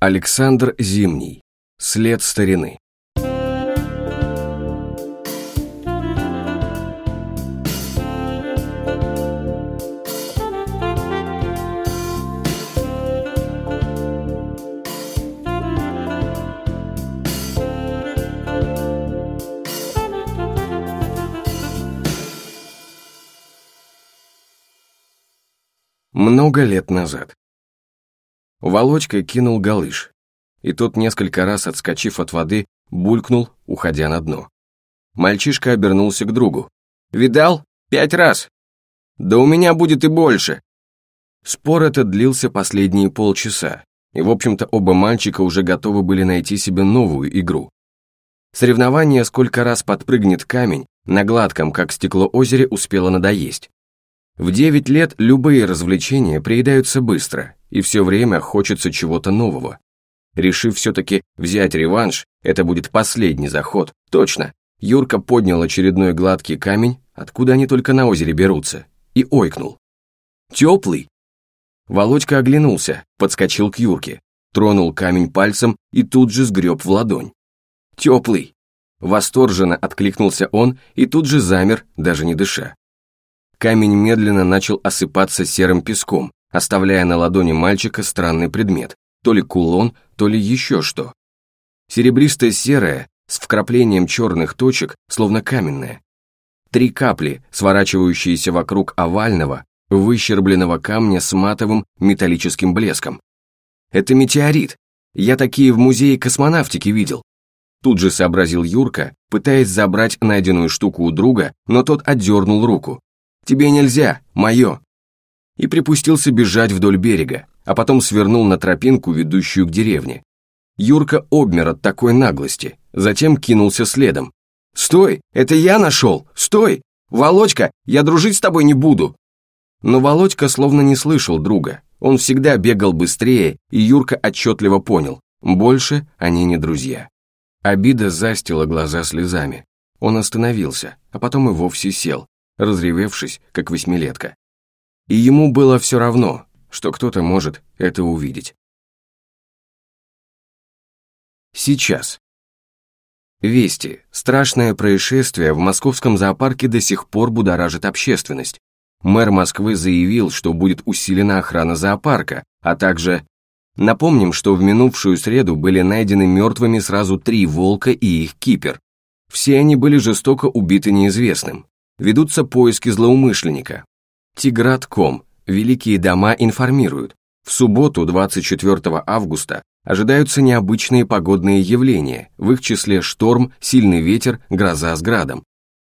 Александр Зимний. След старины. Много лет назад. Володька кинул галыш, и тот, несколько раз отскочив от воды, булькнул, уходя на дно. Мальчишка обернулся к другу. «Видал? Пять раз! Да у меня будет и больше!» Спор этот длился последние полчаса, и, в общем-то, оба мальчика уже готовы были найти себе новую игру. Соревнование, сколько раз подпрыгнет камень, на гладком, как стекло озере, успело надоесть. В 9 лет любые развлечения приедаются быстро, и все время хочется чего-то нового. Решив все-таки взять реванш, это будет последний заход, точно. Юрка поднял очередной гладкий камень, откуда они только на озере берутся, и ойкнул. «Теплый?» Володька оглянулся, подскочил к Юрке, тронул камень пальцем и тут же сгреб в ладонь. «Теплый!» Восторженно откликнулся он и тут же замер, даже не дыша. Камень медленно начал осыпаться серым песком, оставляя на ладони мальчика странный предмет, то ли кулон, то ли еще что. Серебристо-серое, с вкраплением черных точек, словно каменное. Три капли, сворачивающиеся вокруг овального, выщербленного камня с матовым металлическим блеском. Это метеорит. Я такие в музее космонавтики видел. Тут же сообразил Юрка, пытаясь забрать найденную штуку у друга, но тот отдернул руку. «Тебе нельзя, мое!» И припустился бежать вдоль берега, а потом свернул на тропинку, ведущую к деревне. Юрка обмер от такой наглости, затем кинулся следом. «Стой! Это я нашел! Стой! Володька, я дружить с тобой не буду!» Но Володька словно не слышал друга. Он всегда бегал быстрее, и Юрка отчетливо понял, больше они не друзья. Обида застила глаза слезами. Он остановился, а потом и вовсе сел, разревевшись, как восьмилетка. И ему было все равно, что кто-то может это увидеть. Сейчас. Вести. Страшное происшествие в московском зоопарке до сих пор будоражит общественность. Мэр Москвы заявил, что будет усилена охрана зоопарка, а также... Напомним, что в минувшую среду были найдены мертвыми сразу три волка и их кипер. Все они были жестоко убиты неизвестным ведутся поиски злоумышленника. Тиграт.ком. Великие дома информируют. В субботу, 24 августа, ожидаются необычные погодные явления, в их числе шторм, сильный ветер, гроза с градом.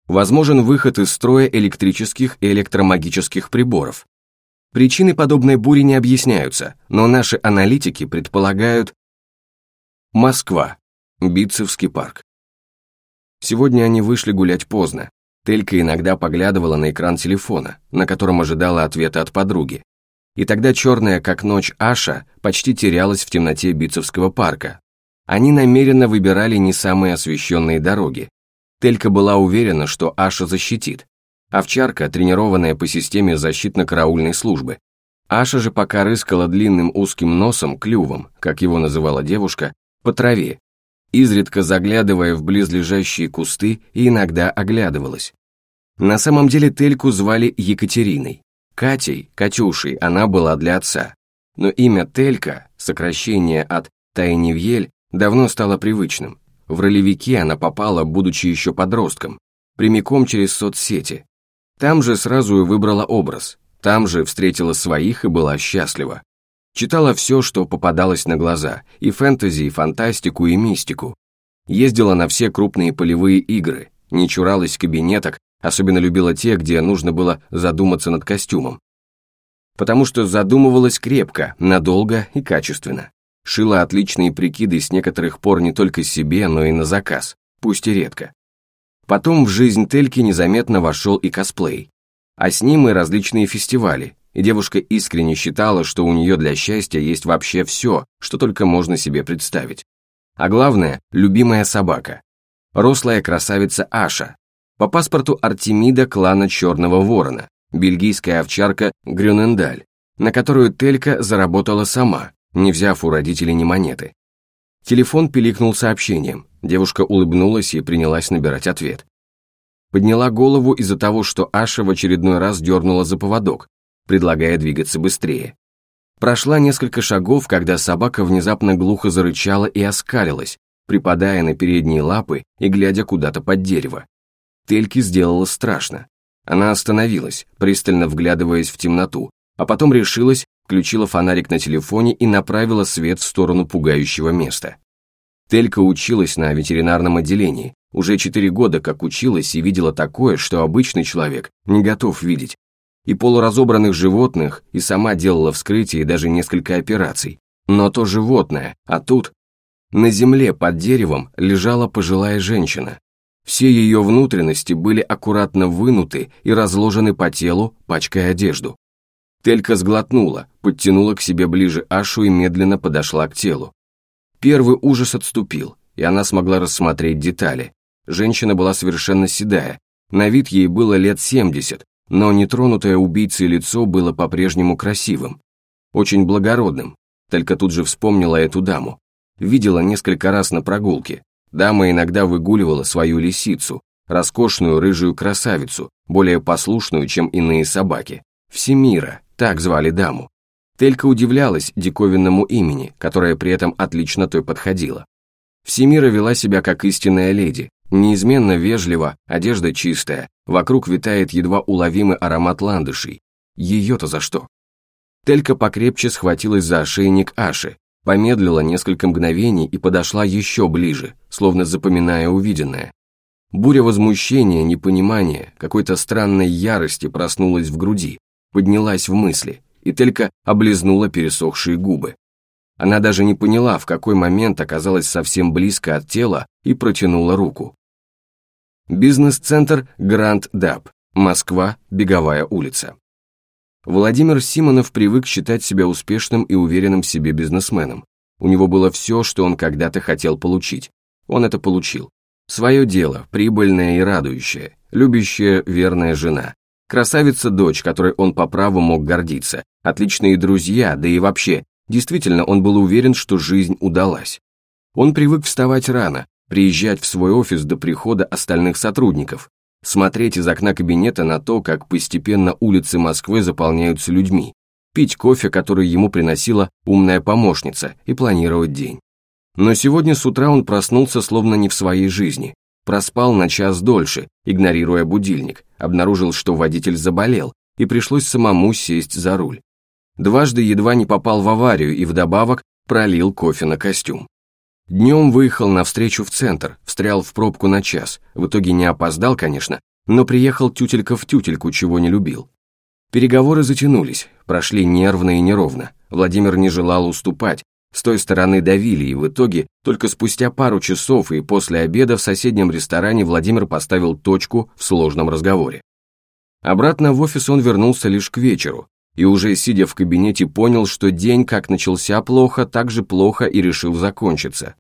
Возможен выход из строя электрических и электромагических приборов. Причины подобной бури не объясняются, но наши аналитики предполагают Москва. Битцевский парк. Сегодня они вышли гулять поздно. Телька иногда поглядывала на экран телефона, на котором ожидала ответа от подруги. И тогда черная, как ночь, Аша почти терялась в темноте Битцевского парка. Они намеренно выбирали не самые освещенные дороги. Телька была уверена, что Аша защитит. Овчарка, тренированная по системе защитно-караульной службы. Аша же пока рыскала длинным узким носом, клювом, как его называла девушка, по траве, изредка заглядывая в близлежащие кусты и иногда оглядывалась. На самом деле Тельку звали Екатериной. Катей, Катюшей, она была для отца. Но имя Телька, сокращение от Тайневьель, давно стало привычным. В ролевики она попала, будучи еще подростком, прямиком через соцсети. Там же сразу и выбрала образ, там же встретила своих и была счастлива. Читала все, что попадалось на глаза, и фэнтези, и фантастику, и мистику. Ездила на все крупные полевые игры, не чуралась кабинеток, особенно любила те, где нужно было задуматься над костюмом. Потому что задумывалась крепко, надолго и качественно. Шила отличные прикиды с некоторых пор не только себе, но и на заказ, пусть и редко. Потом в жизнь Тельки незаметно вошел и косплей, а с ним и различные фестивали, и девушка искренне считала, что у нее для счастья есть вообще все, что только можно себе представить. А главное, любимая собака. Рослая красавица Аша. По паспорту Артемида клана Черного Ворона, бельгийская овчарка Грюнендаль, на которую Телька заработала сама, не взяв у родителей ни монеты. Телефон пиликнул сообщением. Девушка улыбнулась и принялась набирать ответ. Подняла голову из-за того, что Аша в очередной раз дернула за поводок, предлагая двигаться быстрее. Прошла несколько шагов, когда собака внезапно глухо зарычала и оскалилась, припадая на передние лапы и глядя куда-то под дерево. Тельке сделала страшно. Она остановилась, пристально вглядываясь в темноту, а потом решилась, включила фонарик на телефоне и направила свет в сторону пугающего места. Телька училась на ветеринарном отделении, уже четыре года как училась и видела такое, что обычный человек не готов видеть. И полуразобранных животных, и сама делала вскрытие и даже несколько операций. Но то животное, а тут... На земле под деревом лежала пожилая женщина. Все ее внутренности были аккуратно вынуты и разложены по телу, пачкая одежду. Телька сглотнула, подтянула к себе ближе Ашу и медленно подошла к телу. Первый ужас отступил, и она смогла рассмотреть детали. Женщина была совершенно седая, на вид ей было лет 70, но нетронутое убийцей лицо было по-прежнему красивым, очень благородным. Только тут же вспомнила эту даму. Видела несколько раз на прогулке. Дама иногда выгуливала свою лисицу, роскошную рыжую красавицу, более послушную, чем иные собаки. Всемира, так звали даму. Телька удивлялась диковинному имени, которое при этом отлично той подходило. Всемира вела себя как истинная леди, неизменно вежливо, одежда чистая, вокруг витает едва уловимый аромат ландышей. Ее-то за что? Телька покрепче схватилась за ошейник Аши, помедлила несколько мгновений и подошла еще ближе, словно запоминая увиденное. Буря возмущения, непонимания, какой-то странной ярости проснулась в груди, поднялась в мысли, и Телька облизнула пересохшие губы. Она даже не поняла, в какой момент оказалась совсем близко от тела и протянула руку. Бизнес-центр Гранд Даб, Москва, Беговая улица. Владимир Симонов привык считать себя успешным и уверенным в себе бизнесменом. У него было все, что он когда-то хотел получить. Он это получил. Свое дело, прибыльное и радующее, любящая, верная жена, Красавица-дочь, которой он по праву мог гордиться, отличные друзья, да и вообще, действительно он был уверен, что жизнь удалась. Он привык вставать рано, приезжать в свой офис до прихода остальных сотрудников, смотреть из окна кабинета на то, как постепенно улицы Москвы заполняются людьми, пить кофе, который ему приносила умная помощница, и планировать день. Но сегодня с утра он проснулся словно не в своей жизни, Проспал на час дольше, игнорируя будильник, обнаружил, что водитель заболел, и пришлось самому сесть за руль. Дважды едва не попал в аварию и вдобавок пролил кофе на костюм. Днем выехал навстречу в центр, встрял в пробку на час, в итоге не опоздал, конечно, но приехал тютелька в тютельку, чего не любил. Переговоры затянулись, прошли нервно и неровно. Владимир не желал уступать, с той стороны давили, и в итоге только спустя пару часов и после обеда в соседнем ресторане Владимир поставил точку в сложном разговоре. Обратно в офис он вернулся лишь к вечеру, и уже сидя в кабинете понял, что день как начался плохо, так же плохо и решил закончиться.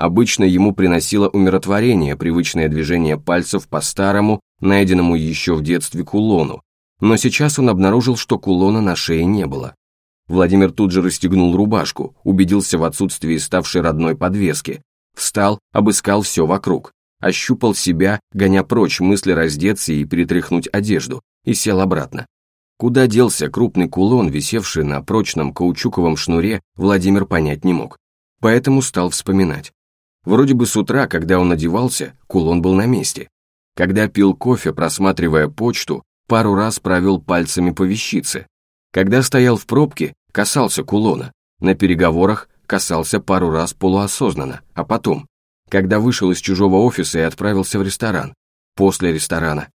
Обычно ему приносило умиротворение привычное движение пальцев по старому, найденному еще в детстве кулону, но сейчас он обнаружил, что кулона на шее не было. Владимир тут же расстегнул рубашку, убедился в отсутствии ставшей родной подвески. Встал, обыскал все вокруг, ощупал себя, гоня прочь мысли раздеться и перетряхнуть одежду, и сел обратно. Куда делся крупный кулон, висевший на прочном каучуковом шнуре, Владимир понять не мог. Поэтому стал вспоминать. Вроде бы с утра, когда он одевался, кулон был на месте. Когда пил кофе, просматривая почту, пару раз провел пальцами по вещице. Когда стоял в пробке, касался кулона, на переговорах касался пару раз полуосознанно, а потом, когда вышел из чужого офиса и отправился в ресторан, после ресторана.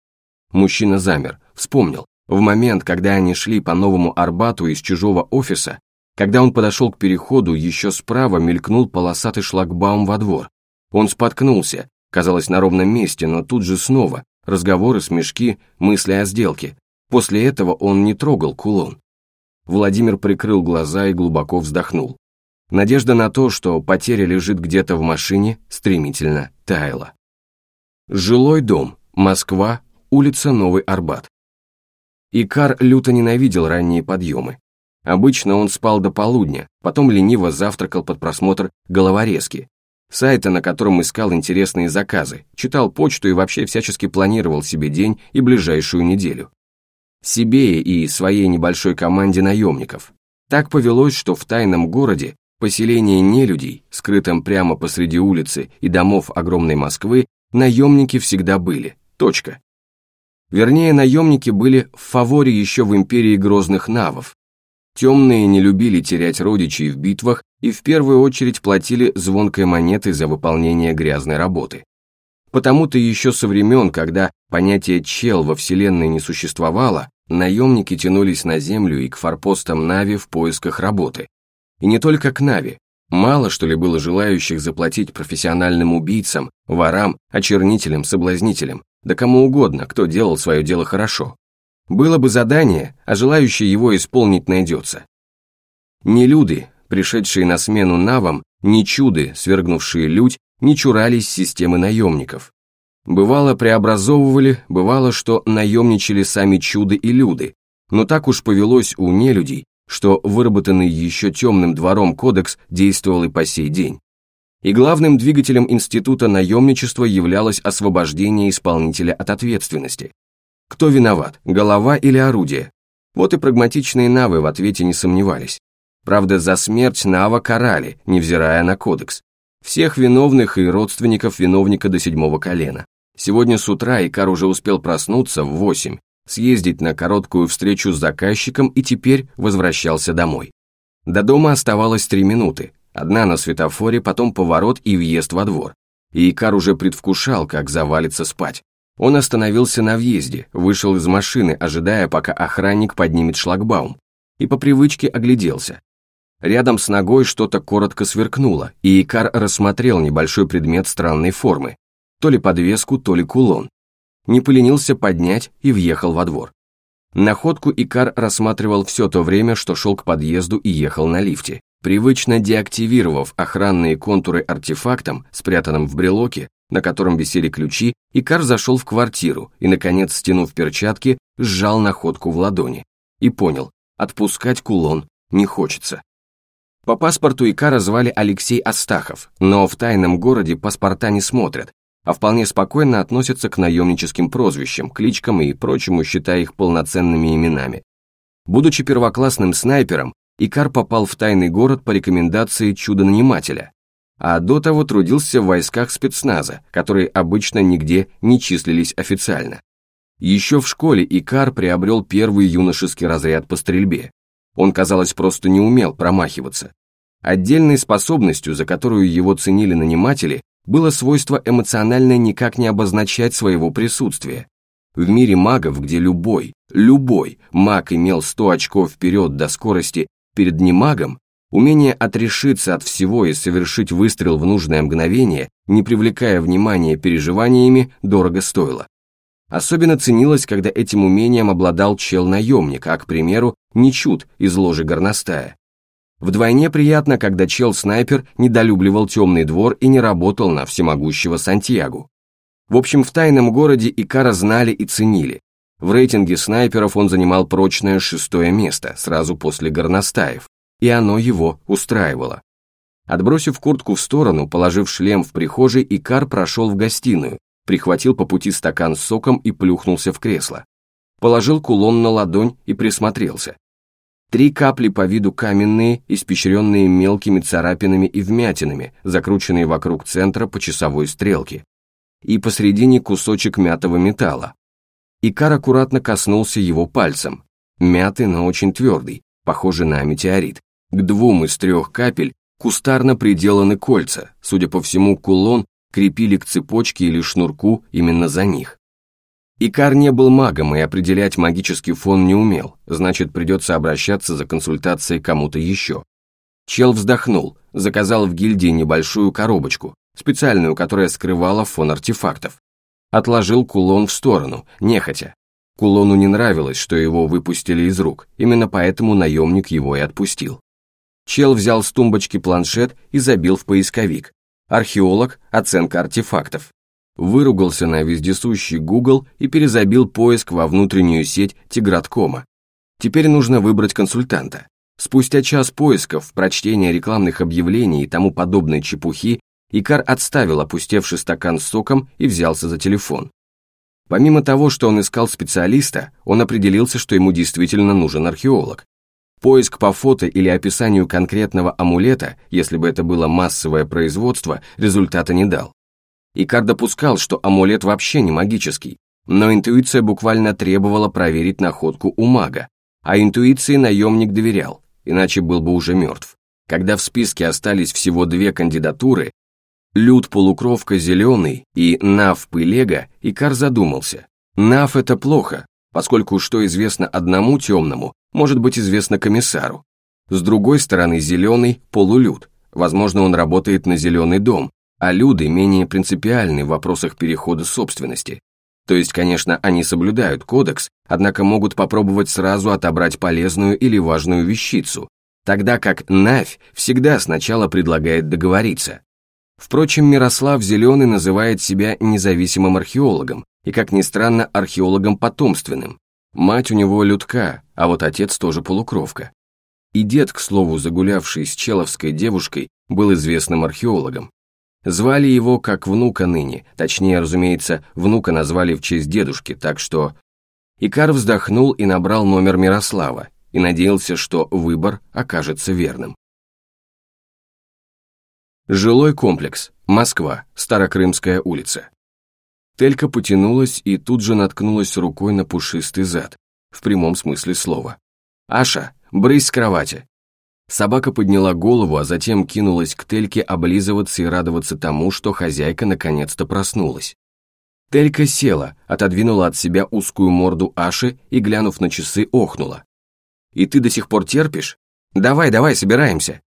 Мужчина замер, вспомнил, в момент, когда они шли по новому Арбату из чужого офиса, когда он подошел к переходу, еще справа мелькнул полосатый шлагбаум во двор. Он споткнулся, казалось, на ровном месте, но тут же снова разговоры, смешки, мысли о сделке. После этого он не трогал кулон. Владимир прикрыл глаза и глубоко вздохнул. Надежда на то, что потеря лежит где-то в машине, стремительно таяла. Жилой дом, Москва, улица Новый Арбат. Икар люто ненавидел ранние подъемы. Обычно он спал до полудня, потом лениво завтракал под просмотр головорезки, сайта, на котором искал интересные заказы, читал почту и вообще всячески планировал себе день и ближайшую неделю. Себе и своей небольшой команде наемников. Так повелось, что в тайном городе поселение нелюдей, скрытом прямо посреди улицы и домов огромной Москвы, наемники всегда были. Точка. Вернее, наемники были в фаворе еще в империи грозных навов. Темные не любили терять родичей в битвах и в первую очередь платили звонкой монетой за выполнение грязной работы. Потому-то еще со времен, когда понятие «чел» во Вселенной не существовало, наемники тянулись на Землю и к форпостам Нави в поисках работы. И не только к Нави. Мало что ли было желающих заплатить профессиональным убийцам, ворам, очернителям, соблазнителям, да кому угодно, кто делал свое дело хорошо. Было бы задание, а желающий его исполнить найдется. Не люди, пришедшие на смену навам, не чуды, свергнувшие людь, не чурались системы наемников. Бывало преобразовывали, бывало, что наемничали сами чуды и люды, но так уж повелось у нелюдей, что выработанный еще темным двором кодекс действовал и по сей день. И главным двигателем института наемничества являлось освобождение исполнителя от ответственности, кто виноват, голова или орудие? Вот и прагматичные навы в ответе не сомневались. Правда, за смерть Нава карали, невзирая на кодекс. Всех виновных и родственников виновника до седьмого колена. Сегодня с утра Икар уже успел проснуться в восемь, съездить на короткую встречу с заказчиком и теперь возвращался домой. До дома оставалось три минуты. Одна на светофоре, потом поворот и въезд во двор. И Икар уже предвкушал, как завалится спать. Он остановился на въезде, вышел из машины, ожидая, пока охранник поднимет шлагбаум, и по привычке огляделся. Рядом с ногой что-то коротко сверкнуло, и Икар рассмотрел небольшой предмет странной формы, то ли подвеску, то ли кулон. Не поленился поднять и въехал во двор. Находку Икар рассматривал все то время, что шел к подъезду и ехал на лифте. Привычно деактивировав охранные контуры артефактом, спрятанным в брелоке, на котором висели ключи, Икар зашел в квартиру и, наконец, стянув перчатки, сжал находку в ладони. И понял, отпускать кулон не хочется. По паспорту Икара звали Алексей Астахов, но в тайном городе паспорта не смотрят, а вполне спокойно относятся к наемническим прозвищам, кличкам и прочему, считая их полноценными именами. Будучи первоклассным снайпером, Икар попал в тайный город по рекомендации чудо-нанимателя, а до того трудился в войсках спецназа, которые обычно нигде не числились официально. Еще в школе Икар приобрел первый юношеский разряд по стрельбе. Он, казалось, просто не умел промахиваться. Отдельной способностью, за которую его ценили наниматели, было свойство эмоционально никак не обозначать своего присутствия. В мире магов, где любой, любой маг имел 100 очков вперед до скорости перед немагом, Умение отрешиться от всего и совершить выстрел в нужное мгновение, не привлекая внимания переживаниями, дорого стоило. Особенно ценилось, когда этим умением обладал чел-наемник, а, к примеру, Нечут из ложи горностая. Вдвойне приятно, когда чел-снайпер недолюбливал темный двор и не работал на всемогущего Сантьягу. В общем, в тайном городе Икара знали и ценили. В рейтинге снайперов он занимал прочное шестое место, сразу после горностаев и оно его устраивало. Отбросив куртку в сторону, положив шлем в прихожей, Икар прошел в гостиную, прихватил по пути стакан с соком и плюхнулся в кресло. Положил кулон на ладонь и присмотрелся. Три капли по виду каменные, испещренные мелкими царапинами и вмятинами, закрученные вокруг центра по часовой стрелке. И посредине кусочек мятого металла. Икар аккуратно коснулся его пальцем. Мятый, но очень твердый, похожий на метеорит. К двум из трех капель кустарно приделаны кольца, судя по всему, кулон крепили к цепочке или шнурку именно за них. Икар не был магом и определять магический фон не умел, значит придется обращаться за консультацией кому-то еще. Чел вздохнул, заказал в гильдии небольшую коробочку, специальную, которая скрывала фон артефактов. Отложил кулон в сторону, нехотя. Кулону не нравилось, что его выпустили из рук, именно поэтому наемник его и отпустил. Чел взял с тумбочки планшет и забил в поисковик. Археолог, оценка артефактов. Выругался на вездесущий Google и перезабил поиск во внутреннюю сеть Тиграткома. Теперь нужно выбрать консультанта. Спустя час поисков, прочтения рекламных объявлений и тому подобной чепухи, Икар отставил опустевший стакан с соком и взялся за телефон. Помимо того, что он искал специалиста, он определился, что ему действительно нужен археолог. Поиск по фото или описанию конкретного амулета, если бы это было массовое производство, результата не дал. Икар допускал, что амулет вообще не магический, но интуиция буквально требовала проверить находку у мага, а интуиции наемник доверял, иначе был бы уже мертв. Когда в списке остались всего две кандидатуры, Люд-полукровка зеленый и Нав-пылега, Икар задумался. Нав это плохо, поскольку что известно одному темному, может быть известно комиссару. С другой стороны зеленый – полулюд, возможно он работает на зеленый дом, а люды менее принципиальны в вопросах перехода собственности. То есть, конечно, они соблюдают кодекс, однако могут попробовать сразу отобрать полезную или важную вещицу, тогда как Навь всегда сначала предлагает договориться. Впрочем, Мирослав Зеленый называет себя независимым археологом и, как ни странно, археологом потомственным. Мать у него людка, а вот отец тоже полукровка. И дед, к слову, загулявший с человской девушкой, был известным археологом. Звали его как внука ныне, точнее, разумеется, внука назвали в честь дедушки, так что... Икар вздохнул и набрал номер Мирослава и надеялся, что выбор окажется верным. Жилой комплекс. Москва. Старокрымская улица. Телька потянулась и тут же наткнулась рукой на пушистый зад, в прямом смысле слова. «Аша, брысь с кровати!» Собака подняла голову, а затем кинулась к Тельке облизываться и радоваться тому, что хозяйка наконец-то проснулась. Телька села, отодвинула от себя узкую морду Аши и, глянув на часы, охнула. «И ты до сих пор терпишь? Давай, давай, собираемся!»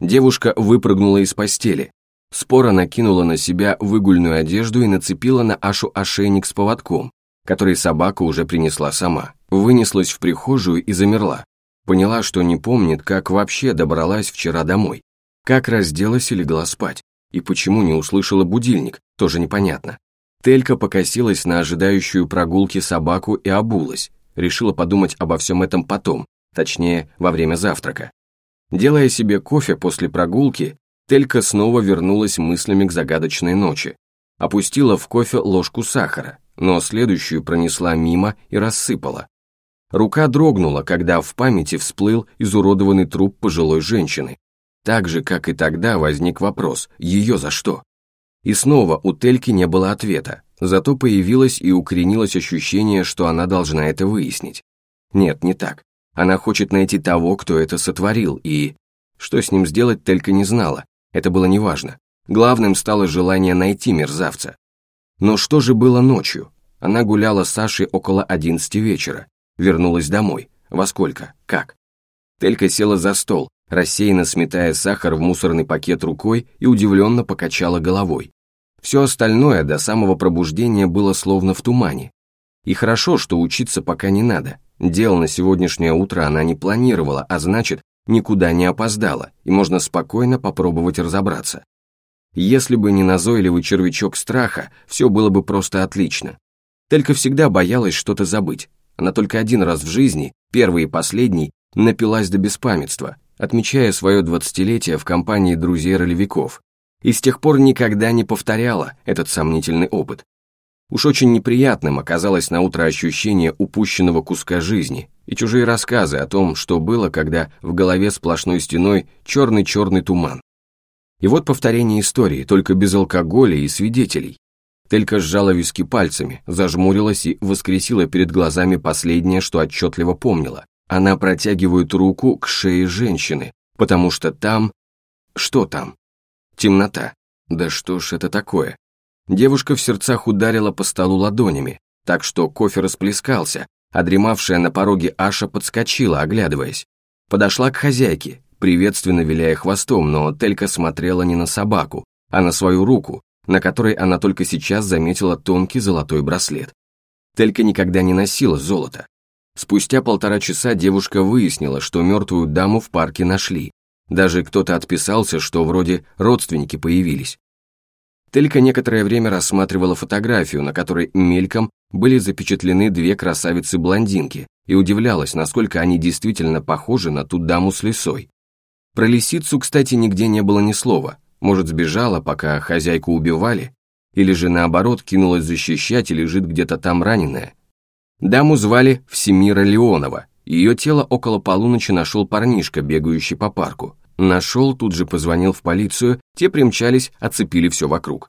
Девушка выпрыгнула из постели. Спора накинула на себя выгульную одежду и нацепила на Ашу ошейник с поводком, который собака уже принесла сама. Вынеслась в прихожую и замерла. Поняла, что не помнит, как вообще добралась вчера домой. Как разделась и легла спать. И почему не услышала будильник, тоже непонятно. Телька покосилась на ожидающую прогулки собаку и обулась. Решила подумать обо всем этом потом, точнее, во время завтрака. Делая себе кофе после прогулки, Телька снова вернулась мыслями к загадочной ночи. Опустила в кофе ложку сахара, но следующую пронесла мимо и рассыпала. Рука дрогнула, когда в памяти всплыл изуродованный труп пожилой женщины. Так же, как и тогда, возник вопрос, ее за что? И снова у Тельки не было ответа, зато появилось и укоренилось ощущение, что она должна это выяснить. Нет, не так. Она хочет найти того, кто это сотворил, и... Что с ним сделать, Телька не знала, это было неважно. Главным стало желание найти мерзавца. Но что же было ночью? Она гуляла с Сашей около одиннадцати вечера, вернулась домой. Во сколько? Как? Телька села за стол, рассеянно сметая сахар в мусорный пакет рукой и удивленно покачала головой. Все остальное до самого пробуждения было словно в тумане. И хорошо, что учиться пока не надо, Дел на сегодняшнее утро она не планировала, а значит, никуда не опоздала, и можно спокойно попробовать разобраться. Если бы не назойливый червячок страха, все было бы просто отлично. Телька всегда боялась что-то забыть. Она только один раз в жизни, первый и последний, напилась до беспамятства, отмечая свое двадцатилетие в компании друзей-ролевиков. И с тех пор никогда не повторяла этот сомнительный опыт. Уж очень неприятным оказалось на утро ощущение упущенного куска жизни и чужие рассказы о том, что было, когда в голове сплошной стеной черный-черный туман. И вот повторение истории, только без алкоголя и свидетелей. Телька сжала виски пальцами, зажмурилась и воскресила перед глазами последнее, что отчетливо помнила. Она протягивает руку к шее женщины, потому что там... Что там? Темнота. Да что ж это такое? Девушка в сердцах ударила по столу ладонями, так что кофе расплескался, а дремавшая на пороге Аша подскочила, оглядываясь. Подошла к хозяйке, приветственно виляя хвостом, но Телька смотрела не на собаку, а на свою руку, на которой она только сейчас заметила тонкий золотой браслет. Телька никогда не носила золото. Спустя полтора часа девушка выяснила, что мертвую даму в парке нашли. Даже кто-то отписался, что вроде родственники появились. Телька некоторое время рассматривала фотографию, на которой мельком были запечатлены две красавицы-блондинки и удивлялась, насколько они действительно похожи на ту даму с лисой. Про лисицу, кстати, нигде не было ни слова. Может, сбежала, пока хозяйку убивали? Или же, наоборот, кинулась защищать и лежит где-то там раненая? Даму звали Всемира Леонова. Ее тело около полуночи нашел парнишка, бегающий по парку. Нашел, тут же позвонил в полицию, те примчались, оцепили все вокруг.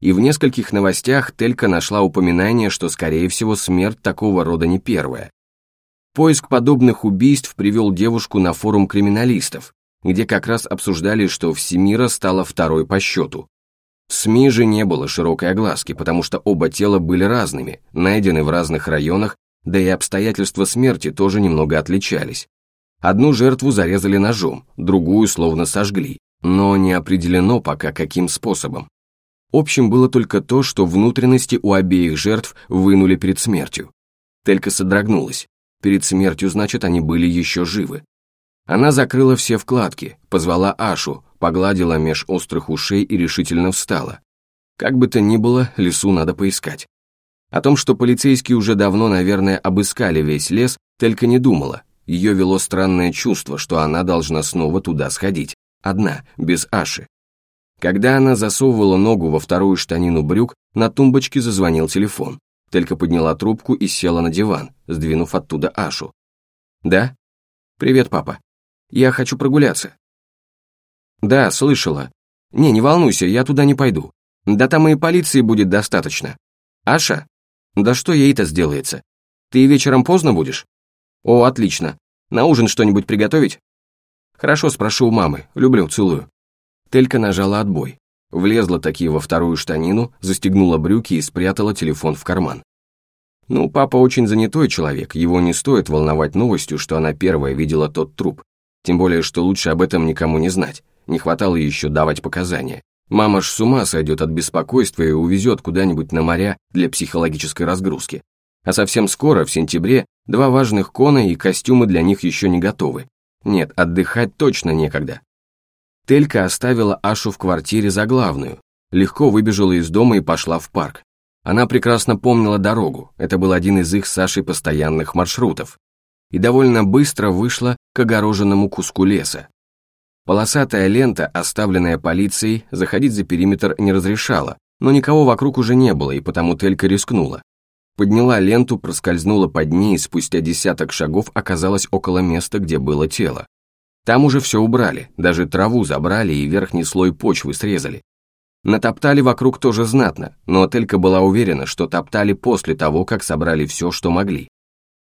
И в нескольких новостях Телька нашла упоминание, что, скорее всего, смерть такого рода не первая. Поиск подобных убийств привел девушку на форум криминалистов, где как раз обсуждали, что Всемира стала второй по счету. В СМИ же не было широкой огласки, потому что оба тела были разными, найдены в разных районах, да и обстоятельства смерти тоже немного отличались. Одну жертву зарезали ножом, другую словно сожгли, но не определено пока каким способом. Общим было только то, что внутренности у обеих жертв вынули перед смертью. Телька содрогнулась. Перед смертью, значит, они были еще живы. Она закрыла все вкладки, позвала Ашу, погладила меж острых ушей и решительно встала. Как бы то ни было, лесу надо поискать. О том, что полицейские уже давно, наверное, обыскали весь лес, Телька не думала, ее вело странное чувство, что она должна снова туда сходить, одна, без Аши. Когда она засовывала ногу во вторую штанину брюк, на тумбочке зазвонил телефон. Телька подняла трубку и села на диван, сдвинув оттуда Ашу. «Да? Привет, папа. Я хочу прогуляться». «Да, слышала. Не, не волнуйся, я туда не пойду. Да там и полиции будет достаточно. Аша? Да что ей-то сделается? Ты вечером поздно будешь?» «О, отлично. На ужин что-нибудь приготовить?» «Хорошо, спрошу у мамы. Люблю, целую». Телька нажала отбой. Влезла таки во вторую штанину, застегнула брюки и спрятала телефон в карман. Ну, папа очень занятой человек, его не стоит волновать новостью, что она первая видела тот труп. Тем более, что лучше об этом никому не знать. Не хватало еще давать показания. Мама ж с ума сойдет от беспокойства и увезет куда-нибудь на моря для психологической разгрузки. А совсем скоро, в сентябре, два важных кона и костюмы для них еще не готовы. Нет, отдыхать точно некогда. Телька оставила Ашу в квартире за главную, легко выбежала из дома и пошла в парк. Она прекрасно помнила дорогу, это был один из их с Сашей постоянных маршрутов. И довольно быстро вышла к огороженному куску леса. Полосатая лента, оставленная полицией, заходить за периметр не разрешала, но никого вокруг уже не было, и потому Телька рискнула. Подняла ленту, проскользнула под ней и спустя десяток шагов оказалась около места, где было тело. Там уже все убрали, даже траву забрали и верхний слой почвы срезали. Натоптали вокруг тоже знатно, но Телька была уверена, что топтали после того, как собрали все, что могли.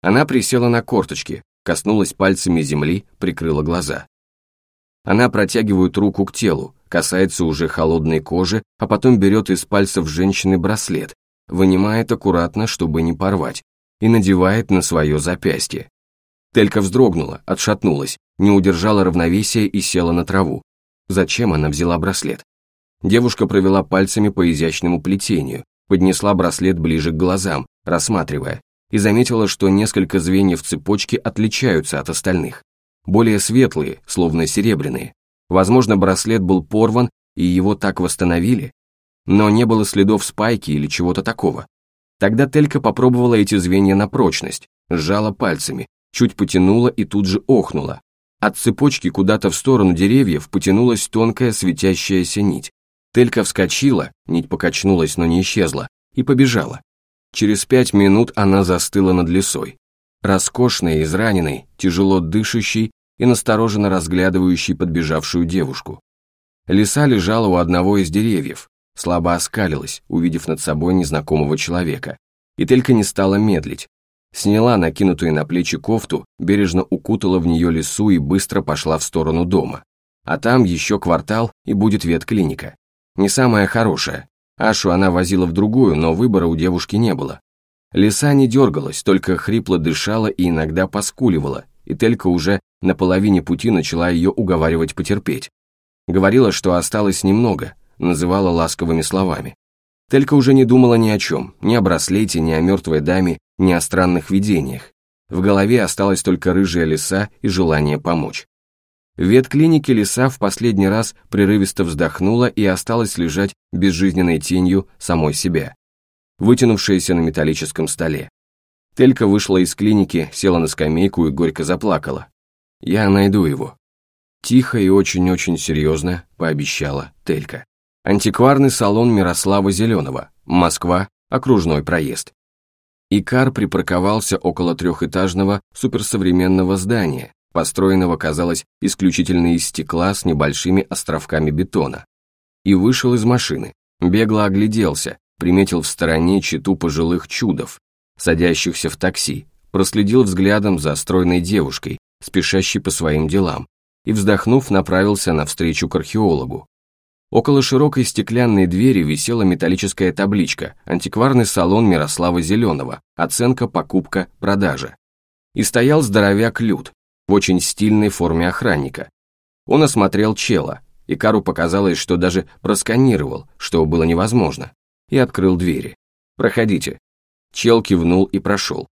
Она присела на корточки, коснулась пальцами земли, прикрыла глаза. Она протягивает руку к телу, касается уже холодной кожи, а потом берет из пальцев женщины браслет, вынимает аккуратно, чтобы не порвать, и надевает на свое запястье. Телька вздрогнула, отшатнулась, не удержала равновесия и села на траву. Зачем она взяла браслет? Девушка провела пальцами по изящному плетению, поднесла браслет ближе к глазам, рассматривая, и заметила, что несколько звеньев цепочки отличаются от остальных. Более светлые, словно серебряные. Возможно, браслет был порван, и его так восстановили, но не было следов спайки или чего-то такого. Тогда Телька попробовала эти звенья на прочность, сжала пальцами, чуть потянула и тут же охнула. От цепочки куда-то в сторону деревьев потянулась тонкая светящаяся нить. Телька вскочила, нить покачнулась, но не исчезла, и побежала. Через пять минут она застыла над лесой. Роскошной, израненной, тяжело дышащей и настороженно разглядывающей подбежавшую девушку. Лиса лежала у одного из деревьев, слабо оскалилась, увидев над собой незнакомого человека. И Телька не стала медлить. Сняла накинутую на плечи кофту, бережно укутала в нее лесу и быстро пошла в сторону дома. А там еще квартал и будет ветклиника. Не самая хорошая. Ашу она возила в другую, но выбора у девушки не было. Лиса не дергалась, только хрипло дышала и иногда поскуливала, и Телька уже на половине пути начала ее уговаривать потерпеть. Говорила, что осталось немного, называла ласковыми словами. Телька уже не думала ни о чем, ни о браслете, ни о мертвой даме, ни о странных видениях. В голове осталась только рыжая лиса и желание помочь. В ветклинике лиса в последний раз прерывисто вздохнула и осталась лежать безжизненной тенью самой себя. вытянувшаяся на металлическом столе. Телька вышла из клиники, села на скамейку и горько заплакала. «Я найду его». Тихо и очень-очень серьезно пообещала Телька. Антикварный салон Мирослава Зеленого, Москва, окружной проезд. Икар припарковался около трехэтажного суперсовременного здания, построенного, казалось, исключительно из стекла с небольшими островками бетона. И вышел из машины, бегло огляделся, приметил в стороне читу пожилых чудов, садящихся в такси, проследил взглядом за стройной девушкой, спешащей по своим делам, и, вздохнув, направился навстречу к археологу. Около широкой стеклянной двери висела металлическая табличка «Антикварный салон Мирослава Зеленого. Оценка, покупка, продажа». И стоял здоровяк Люд в очень стильной форме охранника. Он осмотрел чела, и Кару показалось, что даже просканировал, что было невозможно, и открыл двери. «Проходите». Чел кивнул и прошел.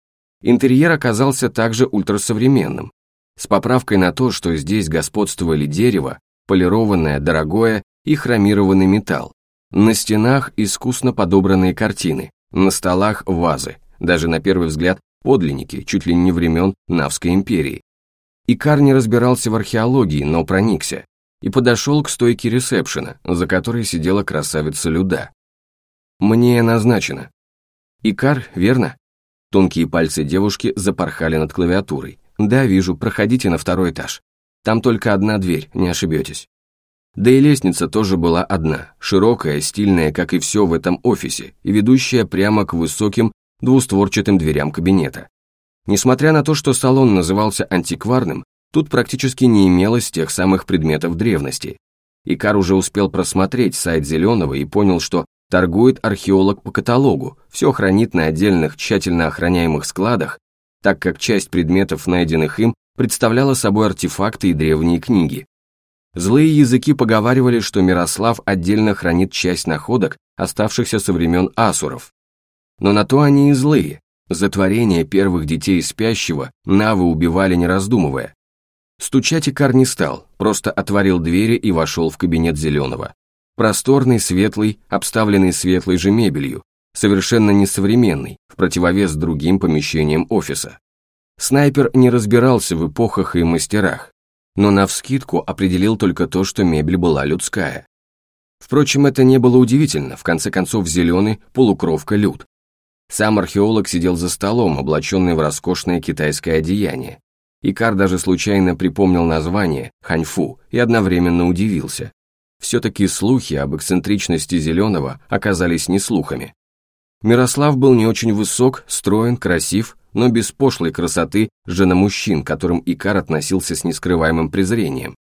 Интерьер оказался также ультрасовременным, с поправкой на то, что здесь господствовали дерево, полированное, дорогое и хромированный металл. На стенах искусно подобранные картины, на столах вазы, даже на первый взгляд подлинники, чуть ли не времен Навской империи. Икар не разбирался в археологии, но проникся, и подошел к стойке ресепшена, за которой сидела красавица Люда. «Мне назначено». «Икар, верно?» Тонкие пальцы девушки запорхали над клавиатурой. «Да, вижу, проходите на второй этаж. Там только одна дверь, не ошибетесь». Да и лестница тоже была одна, широкая, стильная, как и все в этом офисе, и ведущая прямо к высоким двустворчатым дверям кабинета. Несмотря на то, что салон назывался антикварным, тут практически не имелось тех самых предметов древности. Икар уже успел просмотреть сайт Зеленого и понял, что торгует археолог по каталогу, все хранит на отдельных тщательно охраняемых складах, так как часть предметов, найденных им, представляла собой артефакты и древние книги. Злые языки поговаривали, что Мирослав отдельно хранит часть находок, оставшихся со времен асуров. Но на то они и злые. За творение первых детей спящего навы убивали не раздумывая. Стучать Икар не стал, просто отворил двери и вошел в кабинет Зеленого. Просторный, светлый, обставленный светлой же мебелью, совершенно несовременный, в противовес другим помещениям офиса. Снайпер не разбирался в эпохах и мастерах, но навскидку определил только то, что мебель была людская. Впрочем, это не было удивительно, в конце концов зеленый полукровка люд. Сам археолог сидел за столом, облаченный в роскошное китайское одеяние. Икар даже случайно припомнил название «Ханьфу» и одновременно удивился. Все-таки слухи об эксцентричности Зеленого оказались не слухами. Мирослав был не очень высок, строен, красив, но без пошлой красоты к которым Икар относился с нескрываемым презрением.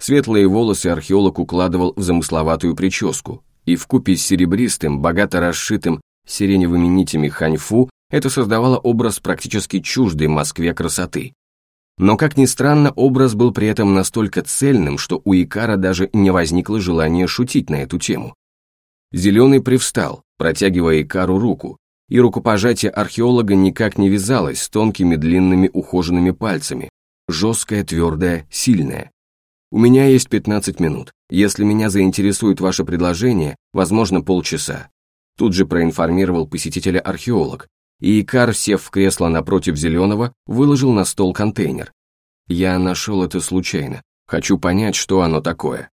Светлые волосы археолог укладывал в замысловатую прическу, и в купе с серебристым, богато расшитым сиреневыми нитями ханьфу это создавало образ практически чуждой Москве красоты. Но, как ни странно, образ был при этом настолько цельным, что у Икара даже не возникло желания шутить на эту тему. Зеленый привстал, протягивая Икару руку, и рукопожатие археолога никак не вязалось с тонкими длинными ухоженными пальцами, жесткое, твердое, сильное. У меня есть 15 минут. Если меня заинтересует ваше предложение, возможно, полчаса. Тут же проинформировал посетителя археолог, и Икар, сев в кресло напротив Зеленого, выложил на стол контейнер. Я нашел это случайно. Хочу понять, что оно такое.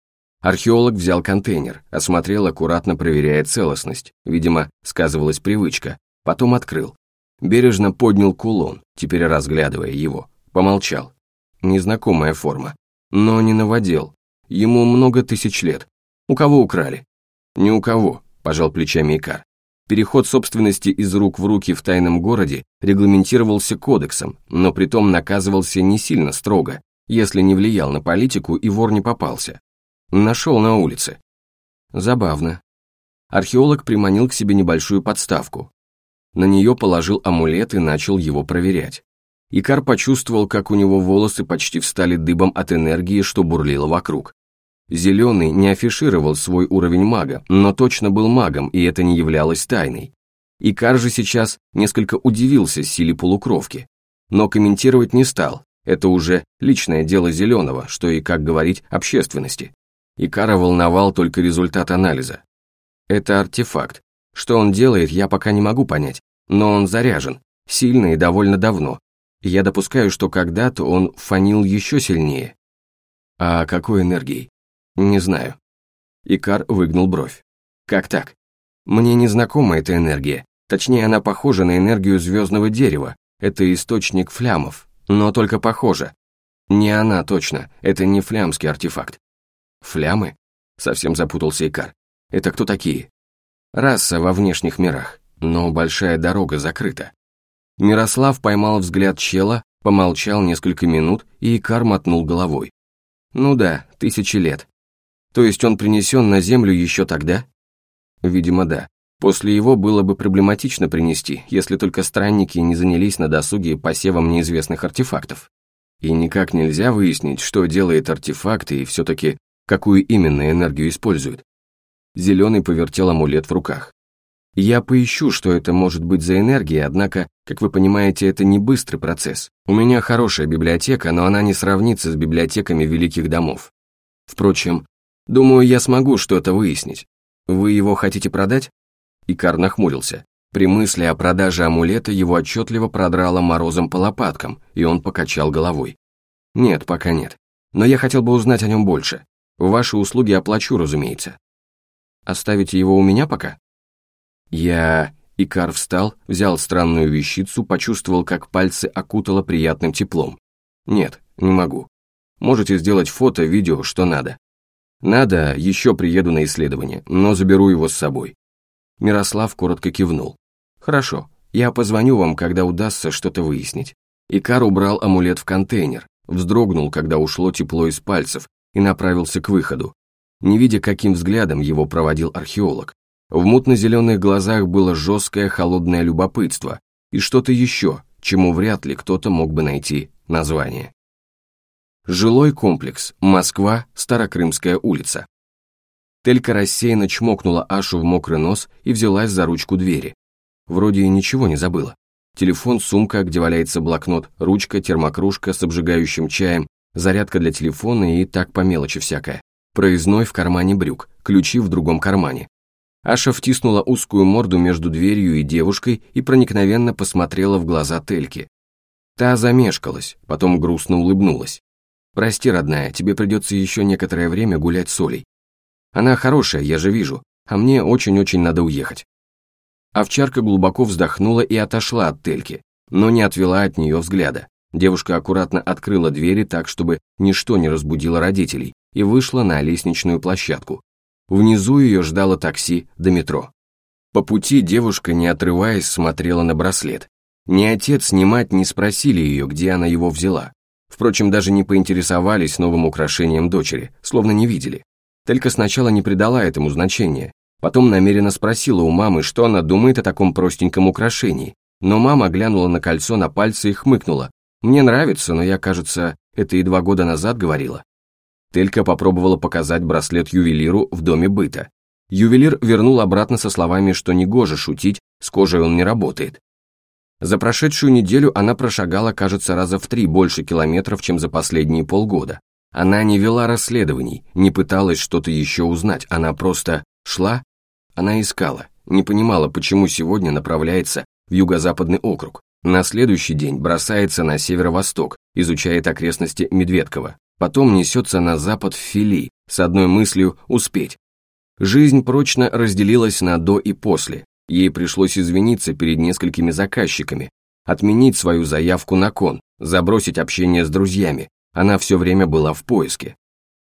Археолог взял контейнер, осмотрел, аккуратно проверяя целостность. Видимо, сказывалась привычка. Потом открыл. Бережно поднял кулон, теперь разглядывая его. Помолчал. Незнакомая форма. Но не новодел. Ему много тысяч лет. У кого украли? Ни у кого, пожал плечами Икар. Переход собственности из рук в руки в тайном городе регламентировался кодексом, но притом наказывался не сильно строго, если не влиял на политику и вор не попался. Нашел на улице. Забавно. Археолог приманил к себе небольшую подставку. На нее положил амулет и начал его проверять. Икар почувствовал, как у него волосы почти встали дыбом от энергии, что бурлило вокруг. Зеленый не афишировал свой уровень мага, но точно был магом, и это не являлось тайной. Икар же сейчас несколько удивился силе полукровки, но комментировать не стал, это уже личное дело Зеленого, что и, как говорить, общественности. Икара волновал только результат анализа. Это артефакт. Что он делает, я пока не могу понять, но он заряжен, сильно и довольно давно. Я допускаю, что когда-то он фанил еще сильнее. А какой энергией? Не знаю. Икар выгнул бровь. Как так? Мне не знакома эта энергия. Точнее, она похожа на энергию звездного дерева. Это источник флямов. Но только похожа. Не она точно. Это не флямский артефакт. Флямы? Совсем запутался Икар. Это кто такие? Раса во внешних мирах. Но большая дорога закрыта. Мирослав поймал взгляд чела, помолчал несколько минут, и Икар мотнул головой. Ну да, тысячи лет. То есть он принесен на землю еще тогда? Видимо, да. После его было бы проблематично принести, если только странники не занялись на досуге посевом неизвестных артефактов. И никак нельзя выяснить, что делает артефакт и все-таки какую именно энергию использует. Зеленый повертел амулет в руках. Я поищу, что это может быть за энергия, однако, как вы понимаете, это не быстрый процесс. У меня хорошая библиотека, но она не сравнится с библиотеками великих домов. Впрочем, думаю, я смогу что-то выяснить. Вы его хотите продать? Икар нахмурился. При мысли о продаже амулета его отчетливо продрало морозом по лопаткам, и он покачал головой. Нет, пока нет. Но я хотел бы узнать о нем больше. Ваши услуги оплачу, разумеется. Оставите его у меня пока? Я... Икар встал, взял странную вещицу, почувствовал, как пальцы окутало приятным теплом. Нет, не могу. Можете сделать фото, видео, что надо. Надо, еще приеду на исследование, но заберу его с собой. Мирослав коротко кивнул. Хорошо, я позвоню вам, когда удастся что-то выяснить. Икар убрал амулет в контейнер, вздрогнул, когда ушло тепло из пальцев, и направился к выходу. Не видя, каким взглядом его проводил археолог, в мутно-зеленых глазах было жесткое холодное любопытство и что-то еще, чему вряд ли кто-то мог бы найти название. Жилой комплекс, Москва, Старокрымская улица. Телька рассеянно чмокнула Ашу в мокрый нос и взялась за ручку двери. Вроде и ничего не забыла. Телефон, сумка, где валяется блокнот, ручка, термокружка с обжигающим чаем, зарядка для телефона и так по мелочи всякое. Проездной в кармане брюк, ключи в другом кармане. Аша втиснула узкую морду между дверью и девушкой и проникновенно посмотрела в глаза Тельки. Та замешкалась, потом грустно улыбнулась. «Прости, родная, тебе придется еще некоторое время гулять с Олей. Она хорошая, я же вижу, а мне очень-очень надо уехать». Овчарка глубоко вздохнула и отошла от Тельки, но не отвела от нее взгляда. Девушка аккуратно открыла двери так, чтобы ничто не разбудило родителей, и вышла на лестничную площадку. Внизу ее ждало такси до метро. По пути девушка, не отрываясь, смотрела на браслет. Ни отец, ни мать не спросили ее, где она его взяла. Впрочем, даже не поинтересовались новым украшением дочери, словно не видели. Только сначала не придала этому значения, потом намеренно спросила у мамы, что она думает о таком простеньком украшении. Но мама глянула на кольцо на пальце и хмыкнула. «Мне нравится, но я, кажется, это и два года назад говорила». Телька попробовала показать браслет ювелиру в доме быта. Ювелир вернул обратно со словами, что негоже шутить, с кожей он не работает. За прошедшую неделю она прошагала, кажется, раза в три больше километров, чем за последние полгода. Она не вела расследований, не пыталась что-то еще узнать, она просто шла, она искала, не понимала, почему сегодня направляется в юго-западный округ. На следующий день бросается на северо-восток, изучает окрестности Медведкова. Потом несется на запад в Фили, с одной мыслью «успеть». Жизнь прочно разделилась на «до» и «после». Ей пришлось извиниться перед несколькими заказчиками, отменить свою заявку на кон, забросить общение с друзьями. Она все время была в поиске.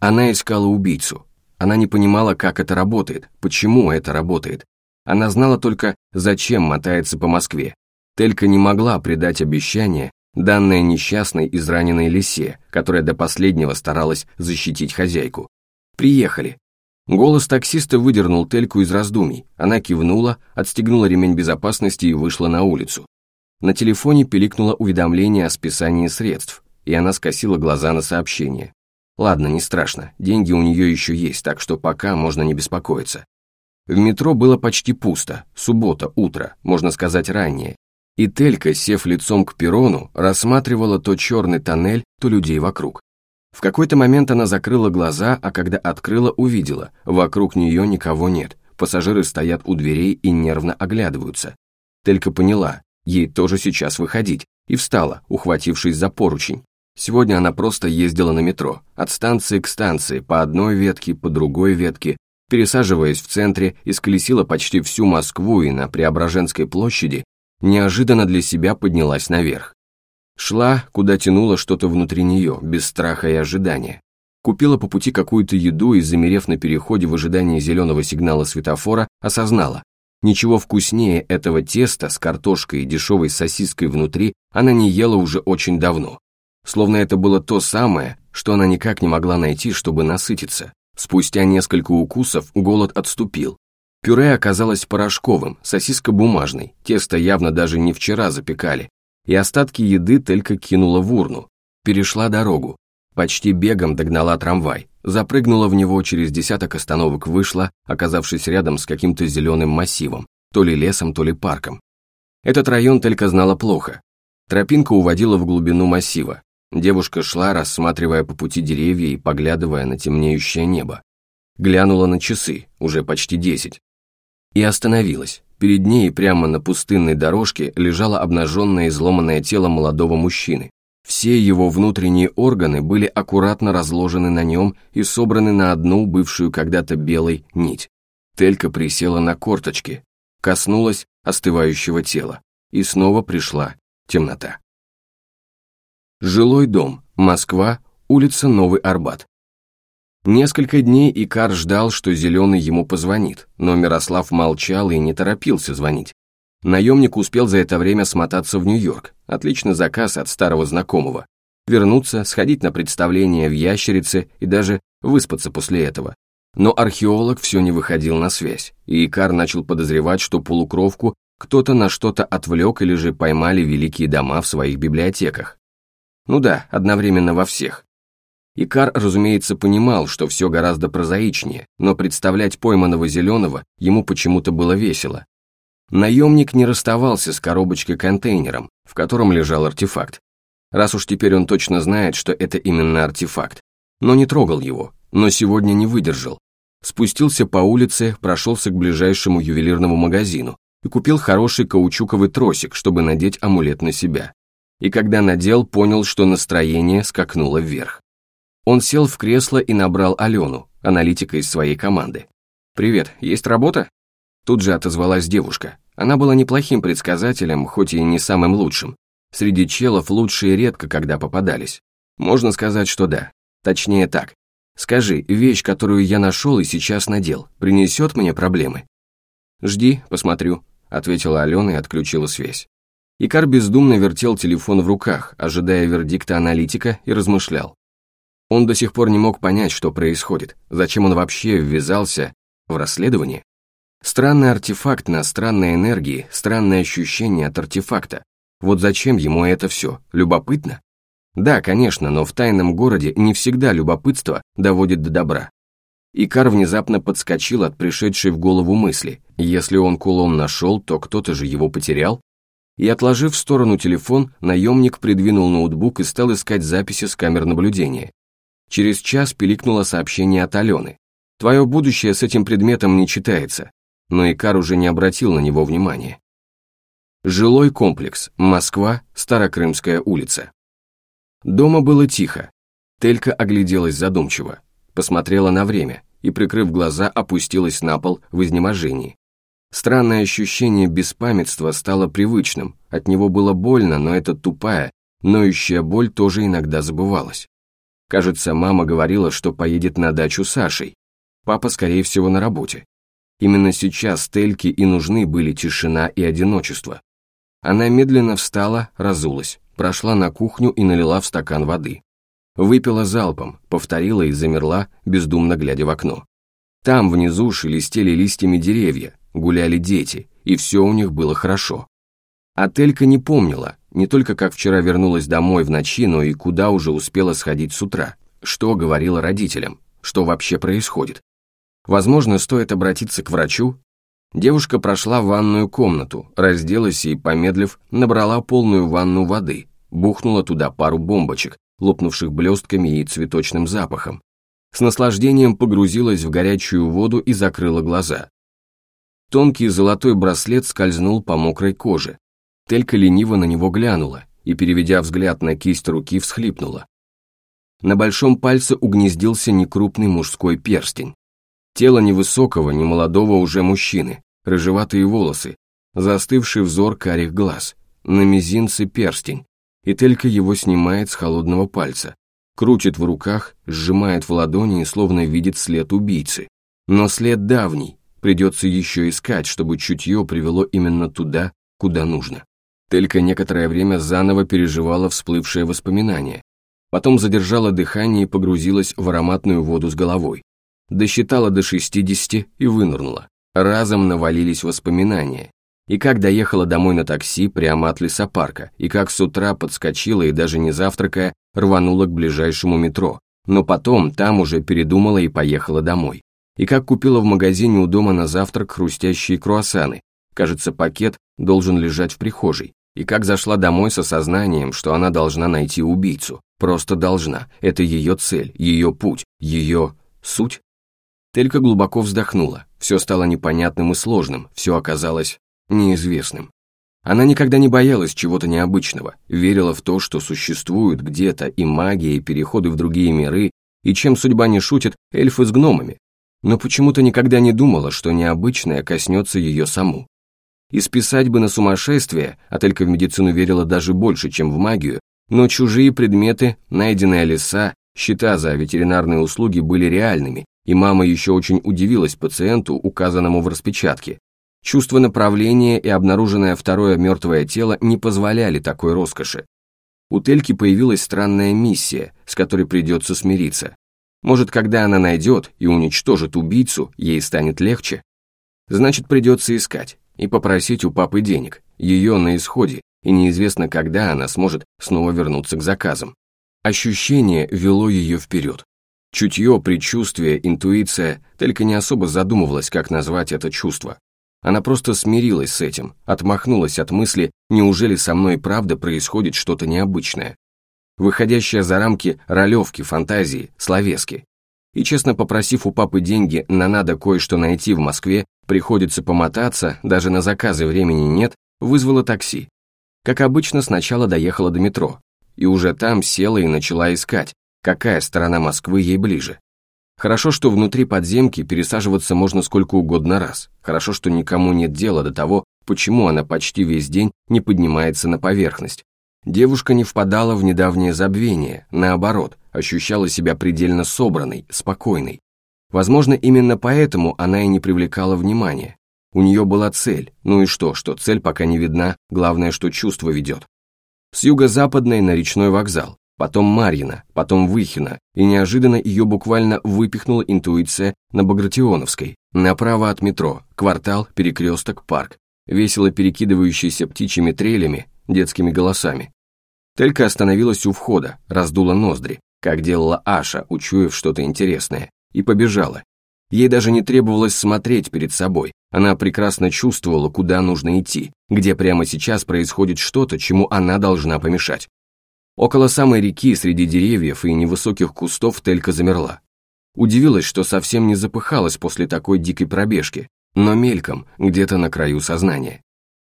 Она искала убийцу. Она не понимала, как это работает, почему это работает. Она знала только, зачем мотается по Москве. Телька не могла предать обещание данное несчастной израненной лисе, которая до последнего старалась защитить хозяйку. «Приехали». Голос таксиста выдернул Тельку из раздумий. Она кивнула, отстегнула ремень безопасности и вышла на улицу. На телефоне пиликнуло уведомление о списании средств, и она скосила глаза на сообщение. Ладно, не страшно, деньги у нее еще есть, так что пока можно не беспокоиться. В метро было почти пусто, суббота, утро, можно сказать раннее, и Телька, сев лицом к перрону, рассматривала то черный тоннель, то людей вокруг. В какой-то момент она закрыла глаза, а когда открыла, увидела, вокруг нее никого нет, Пассажиры стоят у дверей и нервно оглядываются. Телька поняла, ей тоже сейчас выходить, и встала, ухватившись за поручень. Сегодня она просто ездила на метро, от станции к станции, по одной ветке, по другой ветке, пересаживаясь в центре, исколесила почти всю Москву и на Преображенской площади неожиданно для себя поднялась наверх. Шла, куда тянуло что-то внутри нее, без страха и ожидания. Купила по пути какую-то еду и, замерев на переходе в ожидании зеленого сигнала светофора, осознала. Ничего вкуснее этого теста с картошкой и дешевой сосиской внутри она не ела уже очень давно. Словно это было то самое, что она никак не могла найти, чтобы насытиться. Спустя несколько укусов голод отступил. Пюре оказалось порошковым, сосиска бумажной, тесто явно даже не вчера запекали, и остатки еды только кинула в урну. Перешла дорогу, почти бегом догнала трамвай, запрыгнула в него через десяток остановок вышла, оказавшись рядом с каким-то зеленым массивом, то ли лесом, то ли парком. Этот район только знала плохо. Тропинка уводила в глубину массива. Девушка шла, рассматривая по пути деревья и поглядывая на темнеющее небо. Глянула на часы, уже почти десять. И остановилась. Перед ней прямо на пустынной дорожке лежало обнаженное изломанное тело молодого мужчины. Все его внутренние органы были аккуратно разложены на нем и собраны на одну бывшую когда-то белой нить. Телька присела на корточки, коснулась остывающего тела, и снова пришла темнота. Жилой дом, Москва, улица Новый Арбат. Несколько дней Икар ждал, что Зеленый ему позвонит, но Мирослав молчал и не торопился звонить. Наемник успел за это время смотаться в Нью-Йорк, отличный заказ от старого знакомого. Вернуться, сходить на представление в Ящерице и даже выспаться после этого. Но археолог все не выходил на связь, и Икар начал подозревать, что полукровку кто-то на что-то отвлек или же поймали великие дома в своих библиотеках. Ну да, одновременно во всех. Икар, разумеется, понимал, что все гораздо прозаичнее, но представлять пойманного зеленого ему почему-то было весело. Наемник не расставался с коробочкой-контейнером, в котором лежал артефакт. Раз уж теперь он точно знает, что это именно артефакт. Но не трогал его, но сегодня не выдержал. Спустился по улице, прошелся к ближайшему ювелирному магазину и купил хороший каучуковый тросик, чтобы надеть амулет на себя. И когда надел, понял, что настроение скакнуло вверх. Он сел в кресло и набрал Алену, аналитика из своей команды. «Привет, есть работа?» Тут же отозвалась девушка. Она была неплохим предсказателем, хоть и не самым лучшим. Среди челов лучшие редко когда попадались. Можно сказать, что да. Точнее так. Скажи, вещь, которую я нашел и сейчас надел, принесет мне проблемы? Жди, посмотрю, ответила Алена и отключила связь. Икар бездумно вертел телефон в руках, ожидая вердикта аналитика и размышлял. Он до сих пор не мог понять, что происходит, зачем он вообще ввязался в расследование. Странный артефакт на странной энергии, странное ощущение от артефакта. Вот зачем ему это все? Любопытно? Да, конечно, но в тайном городе не всегда любопытство доводит до добра. Икар внезапно подскочил от пришедшей в голову мысли. Если он кулон нашел, то кто-то же его потерял. И отложив в сторону телефон, наемник придвинул ноутбук и стал искать записи с камер наблюдения. Через час пиликнуло сообщение от Алены. «Твое будущее с этим предметом не читается», но Икар уже не обратил на него внимания. Жилой комплекс, Москва, Старокрымская улица. Дома было тихо. Телька огляделась задумчиво, посмотрела на время и, прикрыв глаза, опустилась на пол в изнеможении. Странное ощущение беспамятства стало привычным, от него было больно, но эта тупая, ноющая боль тоже иногда забывалась. Кажется, мама говорила, что поедет на дачу с Сашей. Папа, скорее всего, на работе. Именно сейчас Тельке и нужны были тишина и одиночество. Она медленно встала, разулась, прошла на кухню и налила в стакан воды. Выпила залпом, повторила и замерла, бездумно глядя в окно. Там внизу шелестели листьями деревья, гуляли дети, и все у них было хорошо. А Телька не помнила, не только как вчера вернулась домой в ночи, но и куда уже успела сходить с утра, что говорила родителям, что вообще происходит. Возможно, стоит обратиться к врачу? Девушка прошла в ванную комнату, разделась и, помедлив, набрала полную ванну воды, бухнула туда пару бомбочек, лопнувших блестками и цветочным запахом. С наслаждением погрузилась в горячую воду и закрыла глаза. Тонкий золотой браслет скользнул по мокрой коже. Телька лениво на него глянула и, переведя взгляд на кисть руки, всхлипнула. На большом пальце угнездился некрупный мужской перстень. Тело невысокого, немолодого уже мужчины, рыжеватые волосы, застывший взор карих глаз, на мизинце перстень, и Телька его снимает с холодного пальца, крутит в руках, сжимает в ладони и словно видит след убийцы. Но след давний, придется еще искать, чтобы чутье привело именно туда, куда нужно. Телька некоторое время заново переживала всплывшее воспоминание, потом задержала дыхание и погрузилась в ароматную воду с головой. Досчитала до 60 и вынырнула. Разом навалились воспоминания. И как доехала домой на такси прямо от лесопарка, и как с утра подскочила и даже не завтракая, рванула к ближайшему метро, но потом там уже передумала и поехала домой. И как купила в магазине у дома на завтрак хрустящие круассаны, кажется, пакет должен лежать в прихожей, и как зашла домой с осознанием, что она должна найти убийцу, просто должна, это ее цель, ее путь, ее суть. Телька глубоко вздохнула, все стало непонятным и сложным, все оказалось неизвестным. Она никогда не боялась чего-то необычного, верила в то, что существуют где-то и магия, и переходы в другие миры, и чем судьба не шутит, эльфы с гномами. Но почему-то никогда не думала, что необычное коснется ее саму. И списать бы на сумасшествие, а только в медицину верила даже больше, чем в магию, но чужие предметы, найденные леса, счета за ветеринарные услуги были реальными, и мама еще очень удивилась пациенту, указанному в распечатке, Чувство направления и обнаруженное второе мертвое тело не позволяли такой роскоши. У Тельки появилась странная миссия, с которой придется смириться. Может, когда она найдет и уничтожит убийцу, ей станет легче? Значит, придется искать и попросить у папы денег, ее на исходе, и неизвестно, когда она сможет снова вернуться к заказам. Ощущение вело ее вперед. Чутье, предчувствие, интуиция, Телька не особо задумывалась, как назвать это чувство. Она просто смирилась с этим, отмахнулась от мысли, неужели со мной правда происходит что-то необычное, выходящее за рамки ролевки, фантазии, словески. И честно попросив у папы деньги на надо кое-что найти в Москве, приходится помотаться, даже на заказы времени нет, вызвала такси. Как обычно, сначала доехала до метро, и уже там села и начала искать, какая сторона Москвы ей ближе. Хорошо, что внутри подземки пересаживаться можно сколько угодно раз. Хорошо, что никому нет дела до того, почему она почти весь день не поднимается на поверхность. Девушка не впадала в недавнее забвение, наоборот, ощущала себя предельно собранной, спокойной. Возможно, именно поэтому она и не привлекала внимания. У нее была цель, ну и что, что цель пока не видна, главное, что чувство ведет. С юго-западной на речной вокзал, потом Марьина, потом Выхина, и неожиданно ее буквально выпихнула интуиция на Багратионовской, направо от метро, квартал, перекресток, парк, весело перекидывающийся птичьими трелями, детскими голосами. Телька остановилась у входа, раздула ноздри, как делала Аша, учуяв что-то интересное, и побежала. Ей даже не требовалось смотреть перед собой, она прекрасно чувствовала, куда нужно идти, где прямо сейчас происходит что-то, чему она должна помешать. Около самой реки, среди деревьев и невысоких кустов, Телька замерла. Удивилась, что совсем не запыхалась после такой дикой пробежки, но мельком, где-то на краю сознания.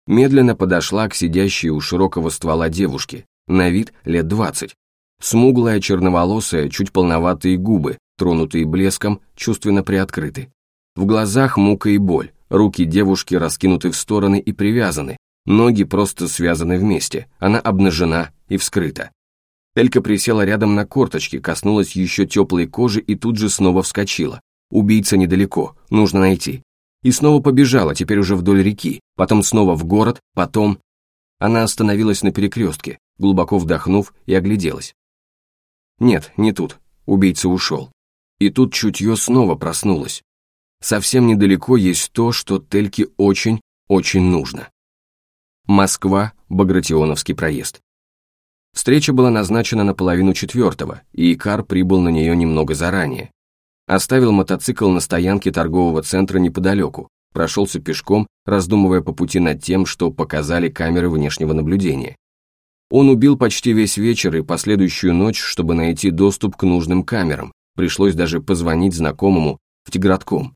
Медленно подошла к сидящей у широкого ствола девушке, на вид лет двадцать. Смуглая, черноволосая, чуть полноватые губы, тронутые блеском, чувственно приоткрыты. В глазах мука и боль, руки девушки раскинуты в стороны и привязаны, ноги просто связаны вместе, она обнажена и вскрыта. Элька присела рядом на корточки, коснулась еще теплой кожи и тут же снова вскочила. Убийца недалеко, нужно найти. И снова побежала, теперь уже вдоль реки, потом снова в город, потом... Она остановилась на перекрестке, глубоко вдохнув и огляделась. Нет, не тут, убийца ушел. И тут чутье снова проснулось. Совсем недалеко есть то, что Тельке очень, очень нужно. Москва, Багратионовский проезд. Встреча была назначена на половину четвертого, и Икар прибыл на нее немного заранее. Оставил мотоцикл на стоянке торгового центра неподалеку, прошелся пешком, раздумывая по пути над тем, что показали камеры внешнего наблюдения. Он убил почти весь вечер и последующую ночь, чтобы найти доступ к нужным камерам, пришлось даже позвонить знакомому в Тигратком.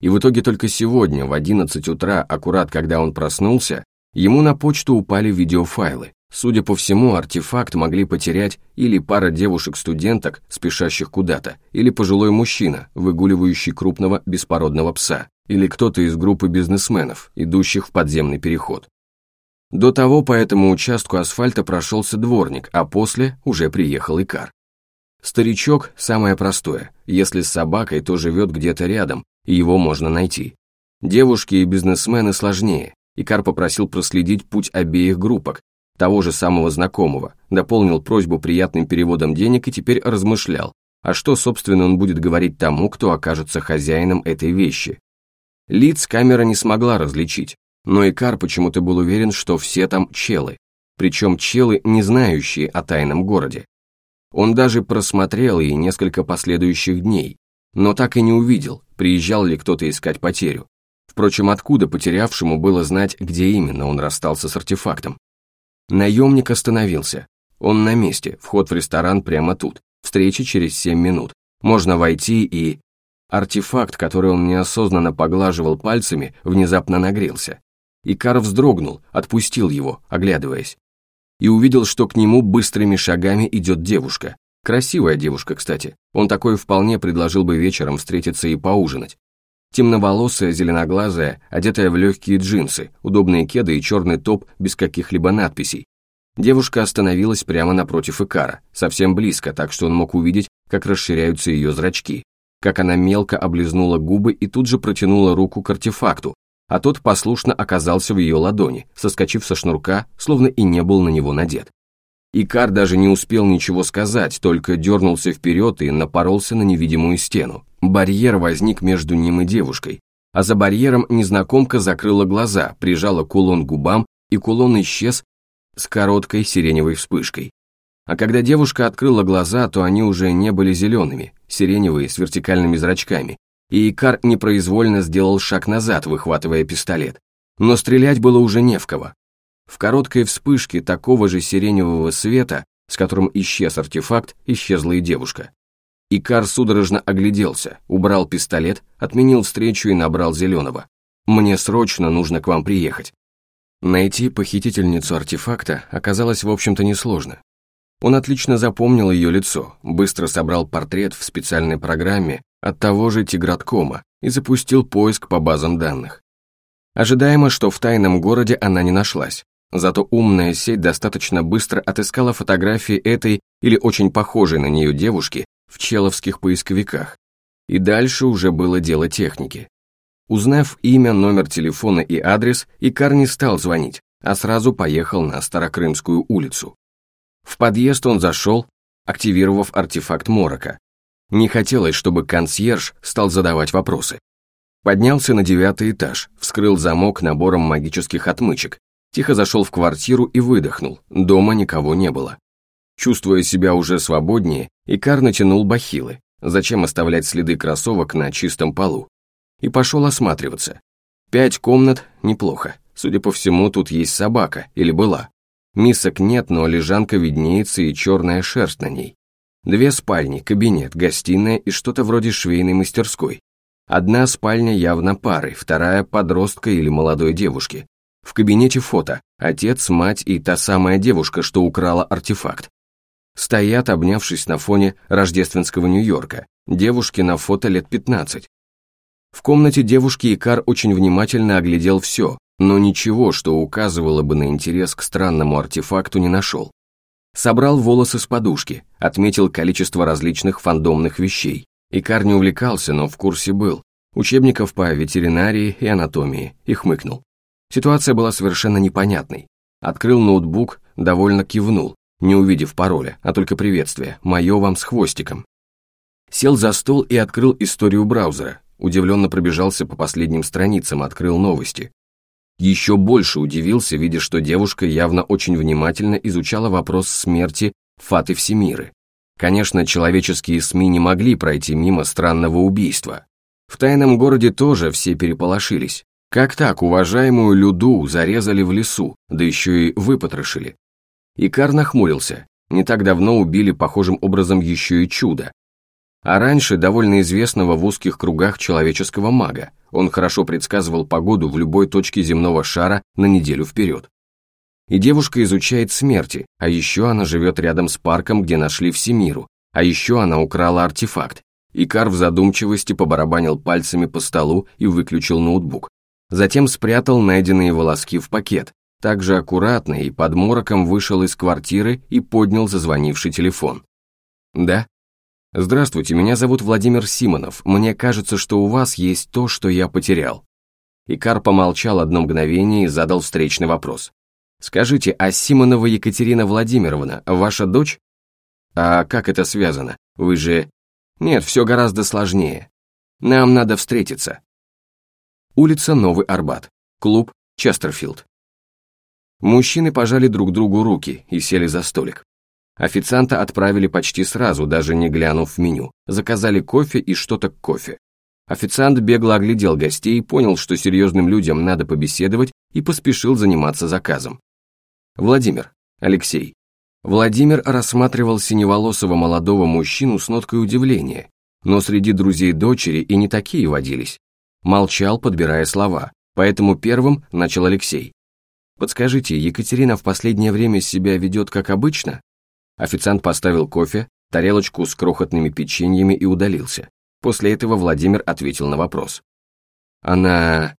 И в итоге только сегодня, в 11 утра, аккурат когда он проснулся, ему на почту упали видеофайлы. Судя по всему, артефакт могли потерять или пара девушек-студенток, спешащих куда-то, или пожилой мужчина, выгуливающий крупного беспородного пса, или кто-то из группы бизнесменов, идущих в подземный переход. До того по этому участку асфальта прошелся дворник, а после уже приехал Икар. Старичок – самое простое, если с собакой, то живет где-то рядом, и его можно найти. Девушки и бизнесмены сложнее, Икар попросил проследить путь обеих группок, того же самого знакомого, дополнил просьбу приятным переводом денег и теперь размышлял, а что, собственно, он будет говорить тому, кто окажется хозяином этой вещи. Лиц камера не смогла различить, но Икар почему-то был уверен, что все там челы, причем челы, не знающие о тайном городе. Он даже просмотрел и несколько последующих дней, но так и не увидел, приезжал ли кто-то искать потерю. Впрочем, откуда потерявшему было знать, где именно он расстался с артефактом? Наемник остановился. Он на месте, вход в ресторан прямо тут. Встреча через 7 минут. Можно войти и... Артефакт, который он неосознанно поглаживал пальцами, внезапно нагрелся. Икар вздрогнул, отпустил его, оглядываясь. И увидел, что к нему быстрыми шагами идет девушка. Красивая девушка, кстати. Он такой вполне предложил бы вечером встретиться и поужинать. Темноволосая, зеленоглазая, одетая в легкие джинсы, удобные кеды и черный топ без каких-либо надписей. Девушка остановилась прямо напротив Икара, совсем близко, так что он мог увидеть, как расширяются ее зрачки, как она мелко облизнула губы и тут же протянула руку к артефакту, а тот послушно оказался в ее ладони, соскочив со шнурка, словно и не был на него надет. Икар даже не успел ничего сказать, только дернулся вперед и напоролся на невидимую стену. Барьер возник между ним и девушкой, а за барьером незнакомка закрыла глаза, прижала кулон к губам, и кулон исчез с короткой сиреневой вспышкой. А когда девушка открыла глаза, то они уже не были зелеными, сиреневые с вертикальными зрачками, и Икар непроизвольно сделал шаг назад, выхватывая пистолет. Но стрелять было уже не в кого. В короткой вспышке такого же сиреневого света, с которым исчез артефакт, исчезла и девушка. Икар судорожно огляделся, убрал пистолет, отменил встречу и набрал зеленого. «Мне срочно нужно к вам приехать». Найти похитительницу артефакта оказалось, в общем-то, несложно. Он отлично запомнил ее лицо, быстро собрал портрет в специальной программе от того же Тиграткома и запустил поиск по базам данных. Ожидаемо, что в тайном городе она не нашлась, Зато умная сеть достаточно быстро отыскала фотографии этой или очень похожей на нее девушки в человских поисковиках. И дальше уже было дело техники. Узнав имя, номер телефона и адрес, Икар не стал звонить, а сразу поехал на Старокрымскую улицу. В подъезд он зашел, активировав артефакт Морока. Не хотелось, чтобы консьерж стал задавать вопросы. Поднялся на девятый этаж, вскрыл замок набором магических отмычек Тихо зашел в квартиру и выдохнул, дома никого не было. Чувствуя себя уже свободнее, Икар натянул бахилы, зачем оставлять следы кроссовок на чистом полу, и пошел осматриваться. Пять комнат – неплохо, судя по всему, тут есть собака, или была. Мисок нет, но лежанка виднеется и черная шерсть на ней. Две спальни, кабинет, гостиная и что-то вроде швейной мастерской. Одна спальня явно пары, вторая – подростка или молодой девушки, в кабинете фото, отец, мать и та самая девушка, что украла артефакт. Стоят, обнявшись на фоне рождественского Нью-Йорка, девушки на фото лет 15. В комнате девушки Икар очень внимательно оглядел все, но ничего, что указывало бы на интерес к странному артефакту, не нашел. Собрал волосы с подушки, отметил количество различных фандомных вещей. Икар не увлекался, но в курсе был. Учебников по ветеринарии и анатомии, и хмыкнул. Ситуация была совершенно непонятной. Открыл ноутбук, довольно кивнул, не увидев пароля, а только приветствие «Мое вам с хвостиком». Сел за стол и открыл историю браузера, удивленно пробежался по последним страницам, открыл новости. Еще больше удивился, видя, что девушка явно очень внимательно изучала вопрос смерти Фаты Всемиры. Конечно, человеческие СМИ не могли пройти мимо странного убийства. В тайном городе тоже все переполошились. Как так уважаемую Люду зарезали в лесу, да еще и выпотрошили? Икар нахмурился. Не так давно убили похожим образом еще и чудо. А раньше довольно известного в узких кругах человеческого мага. Он хорошо предсказывал погоду в любой точке земного шара на неделю вперед. И девушка изучает смерти, а еще она живет рядом с парком, где нашли Всемиру, а еще она украла артефакт. Икар в задумчивости побарабанил пальцами по столу и выключил ноутбук. Затем спрятал найденные волоски в пакет, также аккуратно и под мороком вышел из квартиры и поднял зазвонивший телефон. «Да?» «Здравствуйте, меня зовут Владимир Симонов. Мне кажется, что у вас есть то, что я потерял». Икар помолчал одно мгновение и задал встречный вопрос. «Скажите, а Симонова Екатерина Владимировна ваша дочь?» «А как это связано? Вы же...» «Нет, все гораздо сложнее. Нам надо встретиться». Улица Новый Арбат. Клуб Честерфилд. Мужчины пожали друг другу руки и сели за столик. Официанта отправили почти сразу, даже не глянув в меню. Заказали кофе и что-то к кофе. Официант бегло оглядел гостей, понял, что серьезным людям надо побеседовать и поспешил заниматься заказом. Владимир, Алексей. Владимир рассматривал синеволосого молодого мужчину с ноткой удивления, но среди друзей дочери и не такие водились. Молчал, подбирая слова, поэтому первым начал Алексей. «Подскажите, Екатерина в последнее время себя ведет как обычно?» Официант поставил кофе, тарелочку с крохотными печеньями и удалился. После этого Владимир ответил на вопрос. Она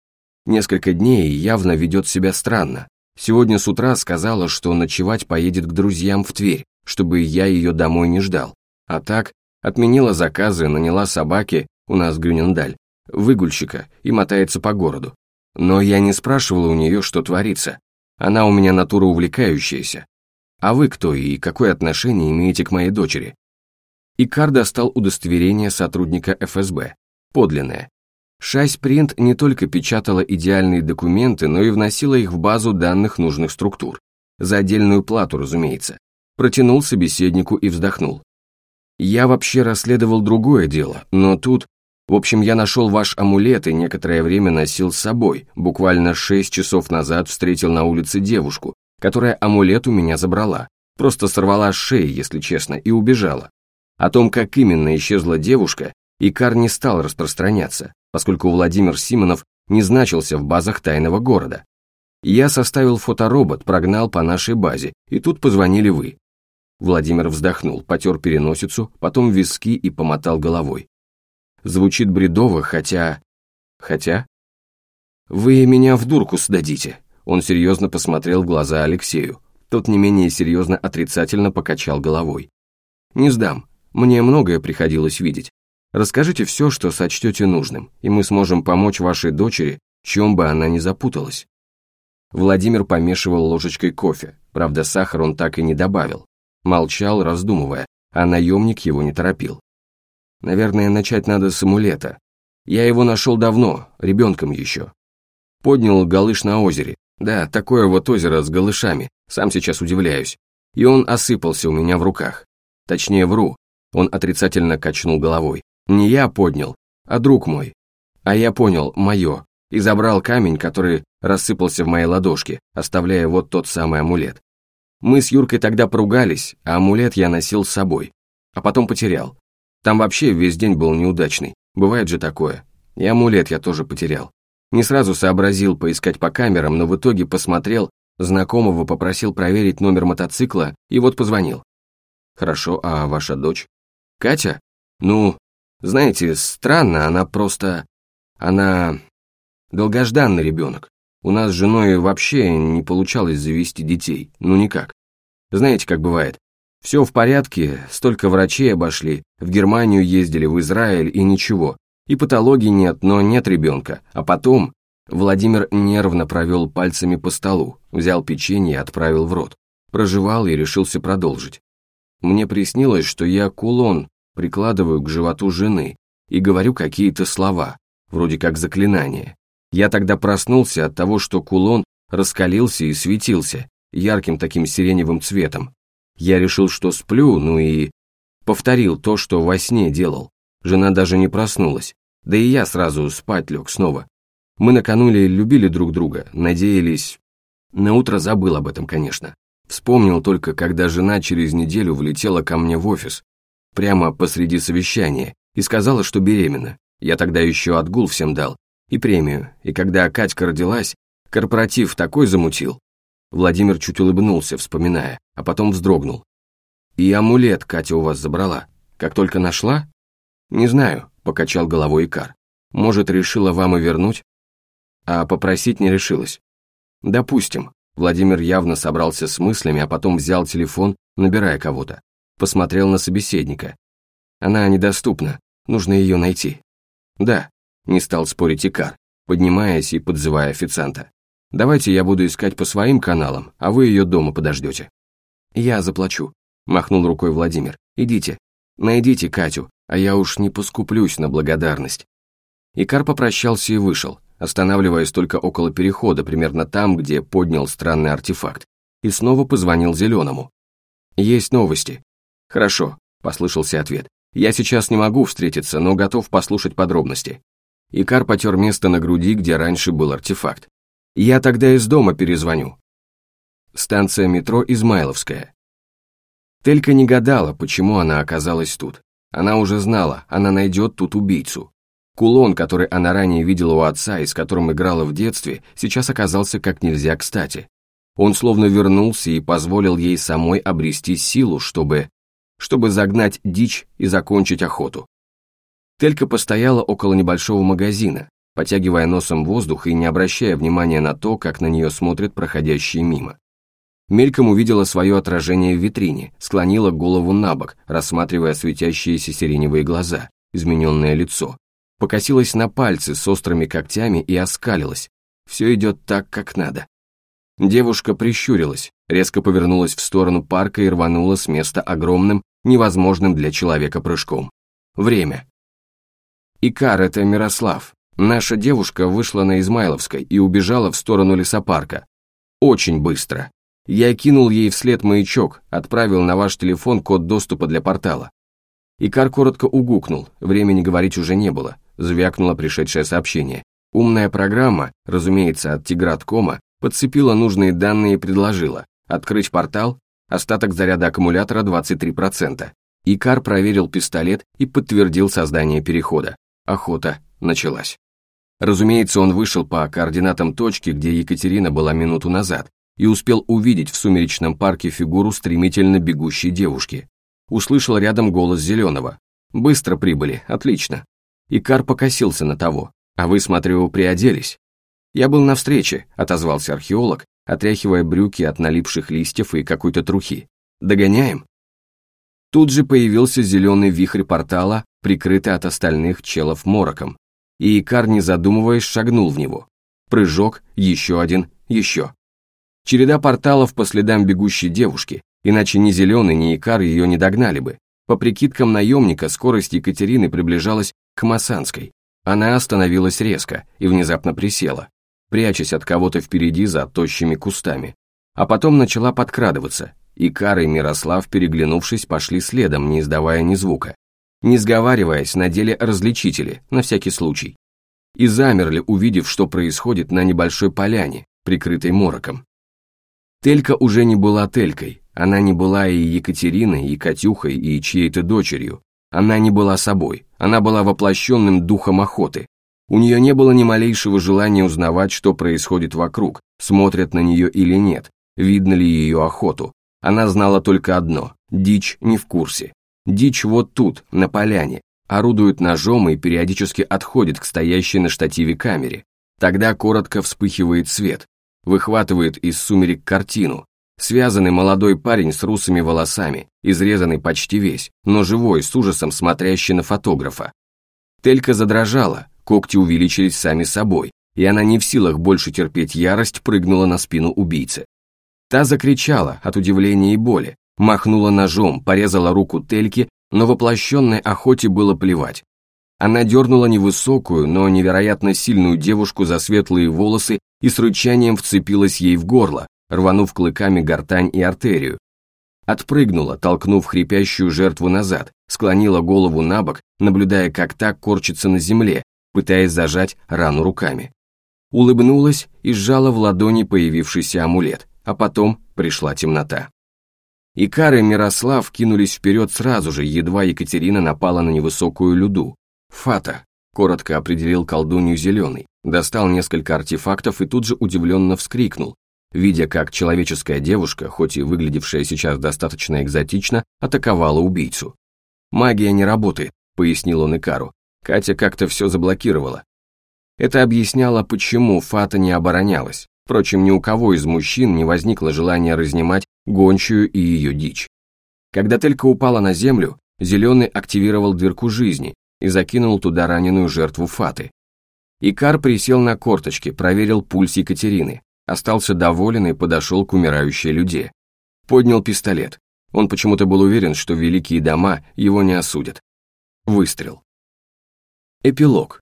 несколько дней явно ведет себя странно. Сегодня с утра сказала, что ночевать поедет к друзьям в Тверь, чтобы я ее домой не ждал. А так, отменила заказы, наняла собаки, у нас Грюнендаль, выгульщика и мотается по городу. Но я не спрашивал у нее, что творится. Она у меня натура увлекающаяся, а вы кто и какое отношение имеете к моей дочери? Икар достал удостоверение сотрудника ФСБ, подлинное. Шась Принт не только печатала идеальные документы, но и вносила их в базу данных нужных структур. За отдельную плату, разумеется. Протянул собеседнику и вздохнул. Я вообще расследовал другое дело, но тут... В общем, я нашел ваш амулет и некоторое время носил с собой. Буквально шесть часов назад встретил на улице девушку, которая амулет у меня забрала, просто сорвала с шеи, если честно, и убежала. О том, как именно исчезла девушка, Икар не стал распространяться, поскольку Владимир Симонов не значился в базах тайного города. Я составил фоторобот, прогнал по нашей базе, и тут позвонили вы. Владимир вздохнул, потер переносицу, потом виски и помотал головой. Звучит бредово, хотя... Хотя... Вы меня в дурку сдадите, он серьезно посмотрел в глаза Алексею. Тот не менее серьезно отрицательно покачал головой. «Не сдам. Мне многое приходилось видеть. Расскажите все, что сочтете нужным, и мы сможем помочь вашей дочери, чем бы она ни запуталась». Владимир помешивал ложечкой кофе, правда, сахар он так и не добавил. Молчал, раздумывая, а наемник его не торопил. «Наверное, начать надо с амулета. Я его нашел давно, ребенком еще. Поднял галыш на озере, да, такое вот озеро с голышами, сам сейчас удивляюсь. И он осыпался у меня в руках. Точнее, вру. Он отрицательно качнул головой. Не я поднял, а друг мой. А я понял, мое. И забрал камень, который рассыпался в моей ладошке, оставляя вот тот самый амулет. Мы с Юркой тогда поругались, а амулет я носил с собой. А потом потерял. Там вообще весь день был неудачный. Бывает же такое. И амулет я тоже потерял. Не сразу сообразил поискать по камерам, но в итоге посмотрел, знакомого попросил проверить номер мотоцикла и вот позвонил. Хорошо, а ваша дочь? Катя? Ну, знаете, странно, она просто... Она... Долгожданный ребенок. У нас с женой вообще не получалось завести детей, ну никак. Знаете, как бывает. Все в порядке, столько врачей обошли, в Германию ездили, в Израиль и ничего. И патологии нет, но нет ребенка. А потом Владимир нервно провел пальцами по столу, взял печенье и отправил в рот. Прожевал и решился продолжить. Мне приснилось, что я кулон прикладываю к животу жены и говорю какие-то слова, вроде как заклинания. Я тогда проснулся от того, что кулон раскалился и светился, ярким таким сиреневым цветом. Я решил, что сплю, ну и повторил то, что во сне делал. Жена даже не проснулась. Да и я сразу спать лег снова. Мы накануне любили друг друга, надеялись... На утро забыл об этом, конечно. Вспомнил только, когда жена через неделю влетела ко мне в офис. прямо посреди совещания, и сказала, что беременна. Я тогда еще отгул всем дал, и премию, и когда Катька родилась, корпоратив такой замутил. Владимир чуть улыбнулся, вспоминая, а потом вздрогнул. «И амулет Катя у вас забрала. Как только нашла?» «Не знаю», — покачал головой Икар. «Может, решила вам и вернуть?» «А попросить не решилась». «Допустим». Владимир явно собрался с мыслями, а потом взял телефон, набирая кого-то. Посмотрел на собеседника. «Она недоступна, нужно ее найти». «Да», — не стал спорить Икар, поднимаясь и подзывая официанта. «Давайте я буду искать по своим каналам, а вы ее дома подождете». «Я заплачу», махнул рукой Владимир. «Идите, найдите Катю, а я уж не поскуплюсь на благодарность». Икар попрощался и вышел, останавливаясь только около перехода, примерно там, где поднял странный артефакт, и снова позвонил Зеленому. «Есть новости». «Хорошо», — послышался ответ. «Я сейчас не могу встретиться, но готов послушать подробности». Икар потер место на груди, где раньше был артефакт. «Я тогда из дома перезвоню». Станция метро Измайловская. Телька не гадала, почему она оказалась тут. Она уже знала, она найдет тут убийцу. Кулон, который она ранее видела у отца и с которым играла в детстве, сейчас оказался как нельзя кстати. Он словно вернулся и позволил ей самой обрести силу, чтобы... чтобы загнать дичь и закончить охоту. Телька постояла около небольшого магазина, потягивая носом воздух и не обращая внимания на то, как на нее смотрят проходящие мимо. Мельком увидела свое отражение в витрине, склонила голову на бок, рассматривая светящиеся сиреневые глаза, измененное лицо. Покосилась на пальцы с острыми когтями и оскалилась. Все идет так, как надо. Девушка прищурилась, резко повернулась в сторону парка и рванула с места огромным, невозможным для человека прыжком. Время. Икар, это Мирослав. Наша девушка вышла на Измайловской и убежала в сторону лесопарка. Очень быстро. Я кинул ей вслед маячок, отправил на ваш телефон код доступа для портала. Икар коротко угукнул, времени говорить уже не было, звякнуло пришедшее сообщение. Умная программа, разумеется, от Тиграткома, подцепила нужные данные и предложила открыть портал, остаток заряда аккумулятора 23%. Икар проверил пистолет и подтвердил создание перехода. Охота началась. Разумеется, он вышел по координатам точки, где Екатерина была минуту назад, и успел увидеть в сумеречном парке фигуру стремительно бегущей девушки. Услышал рядом голос Зеленого. «Быстро прибыли, отлично». Икар покосился на того. «А вы, смотрю, приоделись». «Я был на встрече», — отозвался археолог, отряхивая брюки от налипших листьев и какой-то трухи. «Догоняем?» Тут же появился зеленый вихрь портала, прикрытый от остальных челов мороком, и Икар, не задумываясь, шагнул в него. Прыжок, еще один, еще. Череда порталов по следам бегущей девушки, иначе ни Зеленый, ни Икар ее не догнали бы. По прикидкам наемника, скорость Екатерины приближалась к Масанской. Она остановилась резко и внезапно присела, прячась от кого-то впереди за тощими кустами. А потом начала подкрадываться. Икар и Мирослав, переглянувшись, пошли следом, не издавая ни звука. Не сговариваясь, надели различители, на всякий случай. И замерли, увидев, что происходит на небольшой поляне, прикрытой мороком. Телька уже не была Телькой, она не была и Екатериной, и Катюхой, и чьей-то дочерью. Она не была собой, она была воплощенным духом охоты. У нее не было ни малейшего желания узнавать, что происходит вокруг, смотрят на нее или нет, видно ли ее охоту. Она знала только одно – дичь не в курсе. Дичь вот тут, на поляне, орудует ножом и периодически отходит к стоящей на штативе камере. Тогда коротко вспыхивает свет, выхватывает из сумерек картину. Связанный молодой парень с русыми волосами, изрезанный почти весь, но живой, с ужасом смотрящий на фотографа. Телька задрожала, когти увеличились сами собой, и она не в силах больше терпеть ярость, прыгнула на спину убийцы. Та закричала от удивления и боли, махнула ножом, порезала руку Тельки, но воплощенной охоте было плевать. Она дернула невысокую, но невероятно сильную девушку за светлые волосы и с рычанием вцепилась ей в горло, рванув клыками гортань и артерию. Отпрыгнула, толкнув хрипящую жертву назад, склонила голову на бок, наблюдая, как так корчится на земле, пытаясь зажать рану руками. Улыбнулась и сжала в ладони появившийся амулет, а потом пришла темнота. Икар и Мирослав кинулись вперед сразу же, едва Екатерина напала на невысокую люду. «Фата», — коротко определил колдунью Зеленый, достал несколько артефактов и тут же удивленно вскрикнул, видя, как человеческая девушка, хоть и выглядевшая сейчас достаточно экзотично, атаковала убийцу. «Магия не работает», — пояснил он Икару. Катя как-то все заблокировала. Это объясняло, почему Фата не оборонялась. Впрочем, ни у кого из мужчин не возникло желания разнимать гончую и ее дичь. Когда Телька упала на землю, Зеленый активировал дырку жизни и закинул туда раненую жертву Фаты. Икар присел на корточки, проверил пульс Екатерины, остался доволен и подошел к умирающей люде. Поднял пистолет. Он почему-то был уверен, что великие дома его не осудят. Выстрел. Эпилог.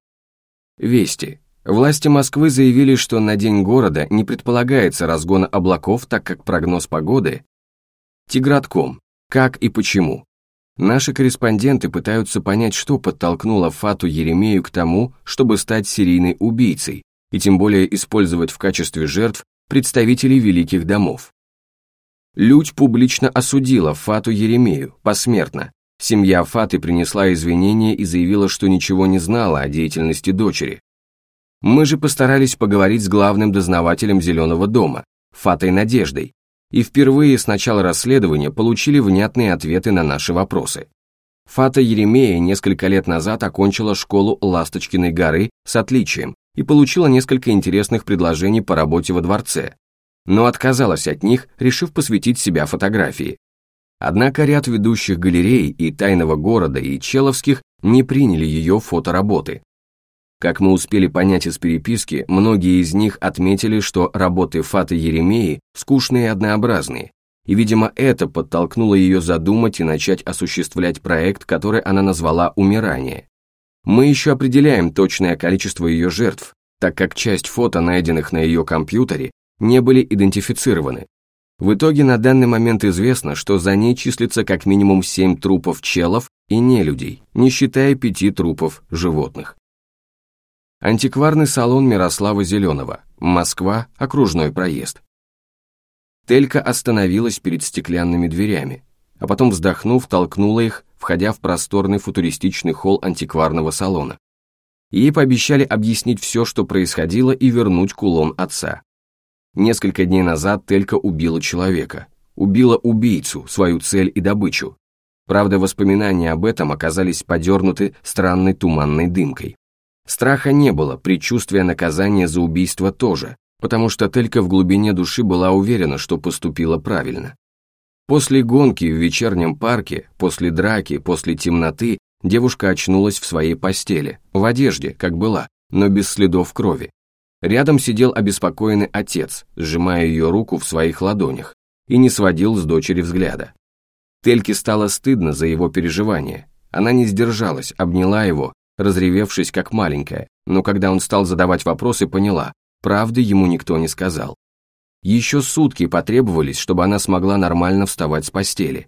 Вести. Власти Москвы заявили, что на День города не предполагается разгона облаков, так как прогноз погоды Тигратком. Как и почему. Наши корреспонденты пытаются понять, что подтолкнуло Фату Еремею к тому, чтобы стать серийной убийцей, и тем более использовать в качестве жертв представителей великих домов. Людь публично осудила Фату Еремею, посмертно. Семья Фаты принесла извинения и заявила, что ничего не знала о деятельности дочери, мы же постарались поговорить с главным дознавателем Зеленого дома, Фатой Надеждой, и впервые с начала расследования получили внятные ответы на наши вопросы. Фата Еремея несколько лет назад окончила школу Ласточкиной горы с отличием и получила несколько интересных предложений по работе во дворце, но отказалась от них, решив посвятить себя фотографии. Однако ряд ведущих галерей и Тайного города и Человских не приняли ее фотоработы, как мы успели понять из переписки, многие из них отметили, что работы Фаты Еремеи скучные и однообразные, и, видимо, это подтолкнуло ее задумать и начать осуществлять проект, который она назвала «Умирание». Мы еще определяем точное количество ее жертв, так как часть фото, найденных на ее компьютере, не были идентифицированы. В итоге на данный момент известно, что за ней числится как минимум 7 трупов челов и нелюдей, не считая пяти трупов животных. Антикварный салон Мирослава Зеленого. Москва, окружной проезд. Телька остановилась перед стеклянными дверями, а потом, вздохнув, толкнула их, входя в просторный футуристичный холл антикварного салона. Ей пообещали объяснить все, что происходило, и вернуть кулон отца. Несколько дней назад Телька убила человека. Убила убийцу, свою цель и добычу. Правда, воспоминания об этом оказались подернуты странной туманной дымкой. Страха не было, предчувствия наказания за убийство тоже, потому что Телька в глубине души была уверена, что поступила правильно. После гонки в вечернем парке, после драки, после темноты, девушка очнулась в своей постели, в одежде, как была, но без следов крови. Рядом сидел обеспокоенный отец, сжимая ее руку в своих ладонях, и не сводил с дочери взгляда. Тельке стало стыдно за его переживания. Она не сдержалась, обняла его разревевшись как маленькая, но когда он стал задавать вопросы, поняла, правды ему никто не сказал. Еще сутки потребовались, чтобы она смогла нормально вставать с постели.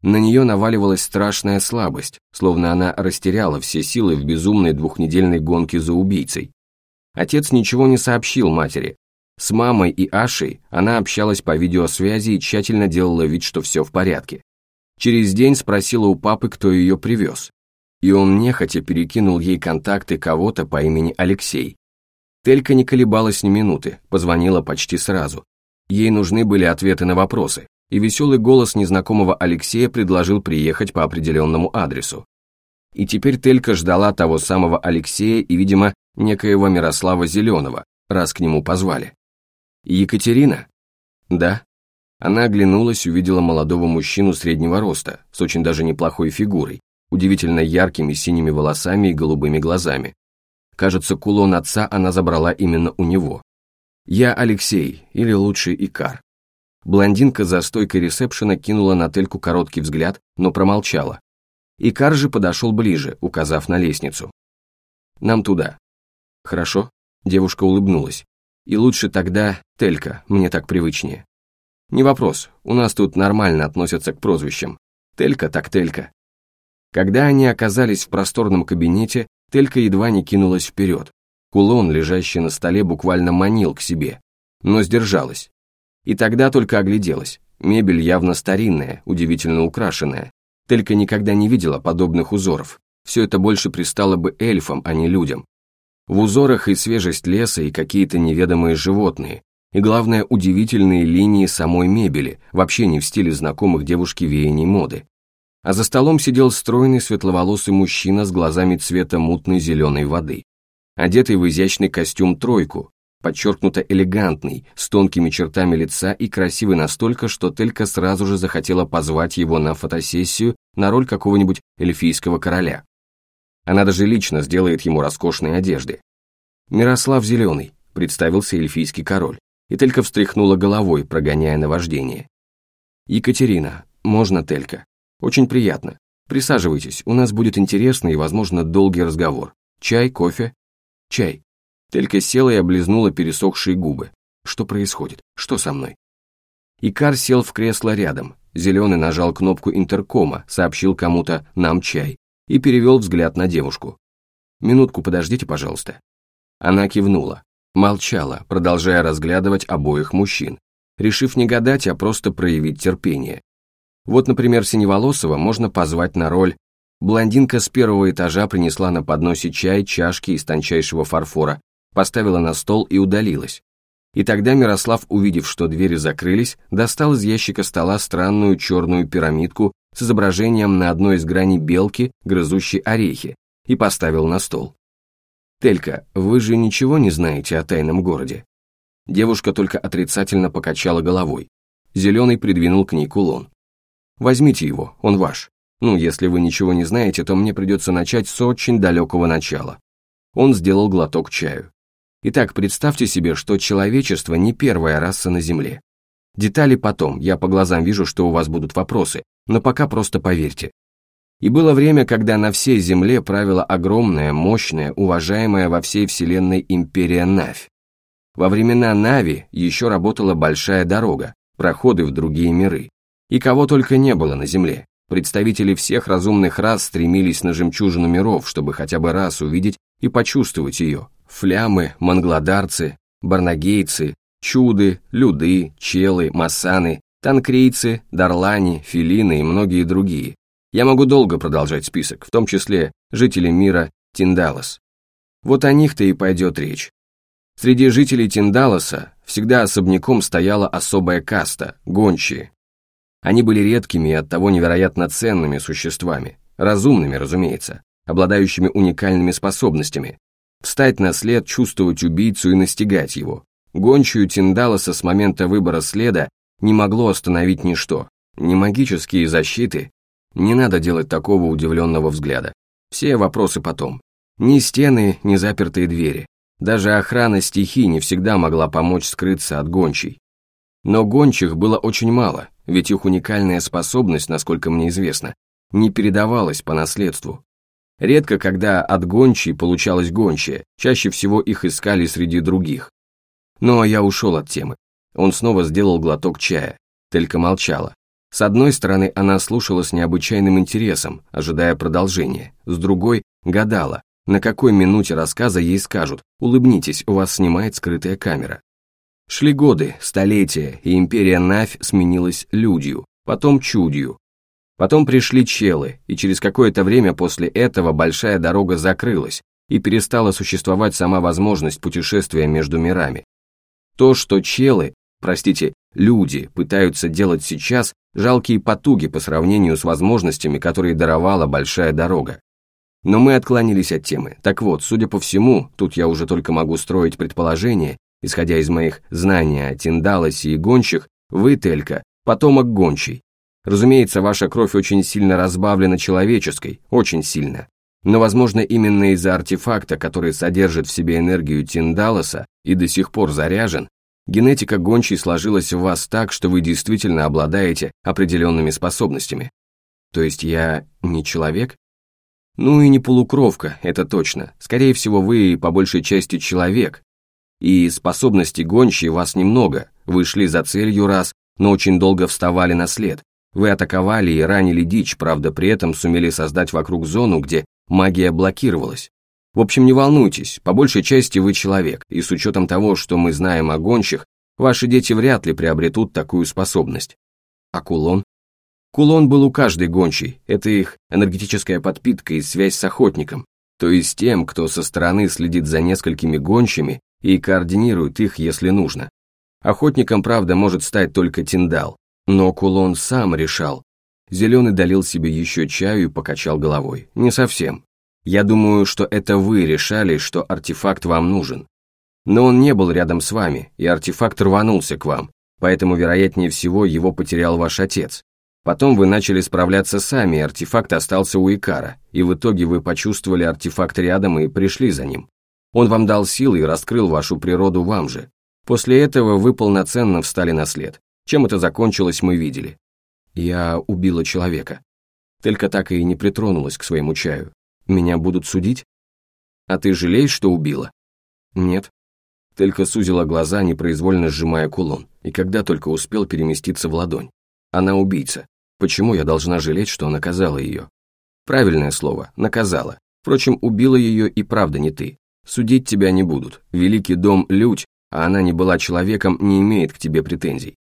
На нее наваливалась страшная слабость, словно она растеряла все силы в безумной двухнедельной гонке за убийцей. Отец ничего не сообщил матери. С мамой и Ашей она общалась по видеосвязи и тщательно делала вид, что все в порядке. Через день спросила у папы, кто ее привез и он нехотя перекинул ей контакты кого-то по имени Алексей. Телька не колебалась ни минуты, позвонила почти сразу. Ей нужны были ответы на вопросы, и веселый голос незнакомого Алексея предложил приехать по определенному адресу. И теперь Телька ждала того самого Алексея и, видимо, некоего Мирослава Зеленого, раз к нему позвали. «Екатерина?» «Да». Она оглянулась, увидела молодого мужчину среднего роста, с очень даже неплохой фигурой, удивительно яркими синими волосами и голубыми глазами. Кажется, кулон отца она забрала именно у него. Я Алексей, или лучше Икар. Блондинка за стойкой ресепшена кинула на Тельку короткий взгляд, но промолчала. Икар же подошел ближе, указав на лестницу. «Нам туда». «Хорошо», — девушка улыбнулась. «И лучше тогда Телька, мне так привычнее». «Не вопрос, у нас тут нормально относятся к прозвищам. Телька так Телька». Когда они оказались в просторном кабинете, Телька едва не кинулась вперед. Кулон, лежащий на столе, буквально манил к себе, но сдержалась. И тогда только огляделась. Мебель явно старинная, удивительно украшенная. Телька никогда не видела подобных узоров. Все это больше пристало бы эльфам, а не людям. В узорах и свежесть леса, и какие-то неведомые животные, и, главное, удивительные линии самой мебели, вообще не в стиле знакомых девушке веяний моды. А за столом сидел стройный светловолосый мужчина с глазами цвета мутной зеленой воды, одетый в изящный костюм тройку, подчеркнуто элегантный, с тонкими чертами лица и красивый настолько, что Телька сразу же захотела позвать его на фотосессию на роль какого-нибудь эльфийского короля. Она даже лично сделает ему роскошные одежды. «Мирослав Зеленый», — представился эльфийский король, и Телька встряхнула головой, прогоняя наваждение. «Екатерина, можно Телька? Очень приятно. Присаживайтесь, у нас будет интересный и, возможно, долгий разговор. Чай, кофе?» «Чай», Телька села и облизнула пересохшие губы. Что происходит? Что со мной? Икар сел в кресло рядом. Зеленый нажал кнопку интеркома, сообщил кому-то «нам чай» и перевел взгляд на девушку. «Минутку подождите, пожалуйста». Она кивнула, молчала, продолжая разглядывать обоих мужчин, решив не гадать, а просто проявить терпение. Вот, например, Синеволосого можно позвать на роль Блондинка с первого этажа принесла на подносе чай, чашки из тончайшего фарфора, поставила на стол и удалилась. И тогда Мирослав, увидев, что двери закрылись, достал из ящика стола странную черную пирамидку с изображением на одной из граней белки, грызущей орехи, и поставил на стол. «Телька, вы же ничего не знаете о тайном городе?» Девушка только отрицательно покачала головой. Зеленый придвинул к ней кулон. «Возьмите его, он ваш. Ну, если вы ничего не знаете, то мне придется начать с очень далекого начала». Он сделал глоток чаю. Итак, представьте себе, что человечество не первая раса на Земле. Детали потом, я по глазам вижу, что у вас будут вопросы, но пока просто поверьте. И было время, когда на всей Земле правила огромная, мощная, уважаемая во всей Вселенной империя Навь. Во времена Нави еще работала большая дорога, проходы в другие миры. И кого только не было на Земле. Представители всех разумных рас стремились на жемчужину миров, чтобы хотя бы раз увидеть и почувствовать ее, флямы, мангладарцы, барнагейцы, чуды, люды, челы, масаны, танкрейцы, дарлани, филины и многие другие. Я могу долго продолжать список, в том числе жители мира Тиндалос. Вот о них-то и пойдет речь. Среди жителей Тиндалоса всегда особняком стояла особая каста – гончие. Они были редкими и оттого невероятно ценными существами, разумными, разумеется, обладающими уникальными способностями, встать на след, чувствовать убийцу и настигать его. Гончую Тиндалоса с момента выбора следа не могло остановить ничто, ни магические защиты. Не надо делать такого удивленного взгляда. Все вопросы потом. Ни стены, ни запертые двери. Даже охрана стихий не всегда могла помочь скрыться от гончей. Но гончих было очень мало, ведь их уникальная способность, насколько мне известно, не передавалась по наследству. Редко, когда от гончей получалось гончая, чаще всего их искали среди других. Но я ушел от темы. Он снова сделал глоток чая. Телька молчала. С одной стороны, она слушала с необычайным интересом, ожидая продолжения. С другой, гадала, на какой минуте рассказа ей скажут «Улыбнитесь, у вас снимает скрытая камера». Шли годы, столетия, и империя Навь сменилась людью, потом чудью, Потом пришли челы, и через какое-то время после этого большая дорога закрылась, и перестала существовать сама возможность путешествия между мирами. То, что челы, простите, люди пытаются делать сейчас, жалкие потуги по сравнению с возможностями, которые даровала большая дорога. Но мы отклонились от темы. Так вот, судя по всему, тут я уже только могу строить предположения, исходя из моих знаний о Тиндалосе и гончих, вы, Телька, потомок гончий, Разумеется, ваша кровь очень сильно разбавлена человеческой, очень сильно. Но, возможно, именно из-за артефакта, который содержит в себе энергию Тиндалоса и до сих пор заряжен, генетика гончей сложилась в вас так, что вы действительно обладаете определенными способностями. То есть я не человек? Ну и не полукровка, это точно. Скорее всего, вы по большей части человек. И способностей гончей вас немного. Вы шли за целью раз, но очень долго вставали на след. Вы атаковали и ранили дичь, правда, при этом сумели создать вокруг зону, где магия блокировалась. В общем, не волнуйтесь, по большей части вы человек, и с учетом того, что мы знаем о гонщих, ваши дети вряд ли приобретут такую способность. А кулон? Кулон был у каждой гончей, это их энергетическая подпитка и связь с охотником, то есть тем, кто со стороны следит за несколькими гончими и координирует их, если нужно. Охотником, правда, может стать только Тиндал, но кулон сам решал. Зеленый долил себе еще чаю и покачал головой. Не совсем. Я думаю, что это вы решали, что артефакт вам нужен. Но он не был рядом с вами, и артефакт рванулся к вам, поэтому, вероятнее всего, его потерял ваш отец. Потом вы начали справляться сами, артефакт остался у Икара, и в итоге вы почувствовали артефакт рядом и пришли за ним. Он вам дал силы и раскрыл вашу природу вам же. После этого вы полноценно встали на след. Чем это закончилось, мы видели. Я убила человека. Только так и не притронулась к своему чаю. Меня будут судить? А ты жалеешь, что убила? Нет. Только сузила глаза, непроизвольно сжимая кулон, и когда только успел переместиться в ладонь. Она убийца. Почему я должна жалеть, что наказала ее? Правильное слово, наказала. Впрочем, убила ее и правда не ты. Судить тебя не будут. Великий дом Людь, а она не была человеком, не имеет к тебе претензий.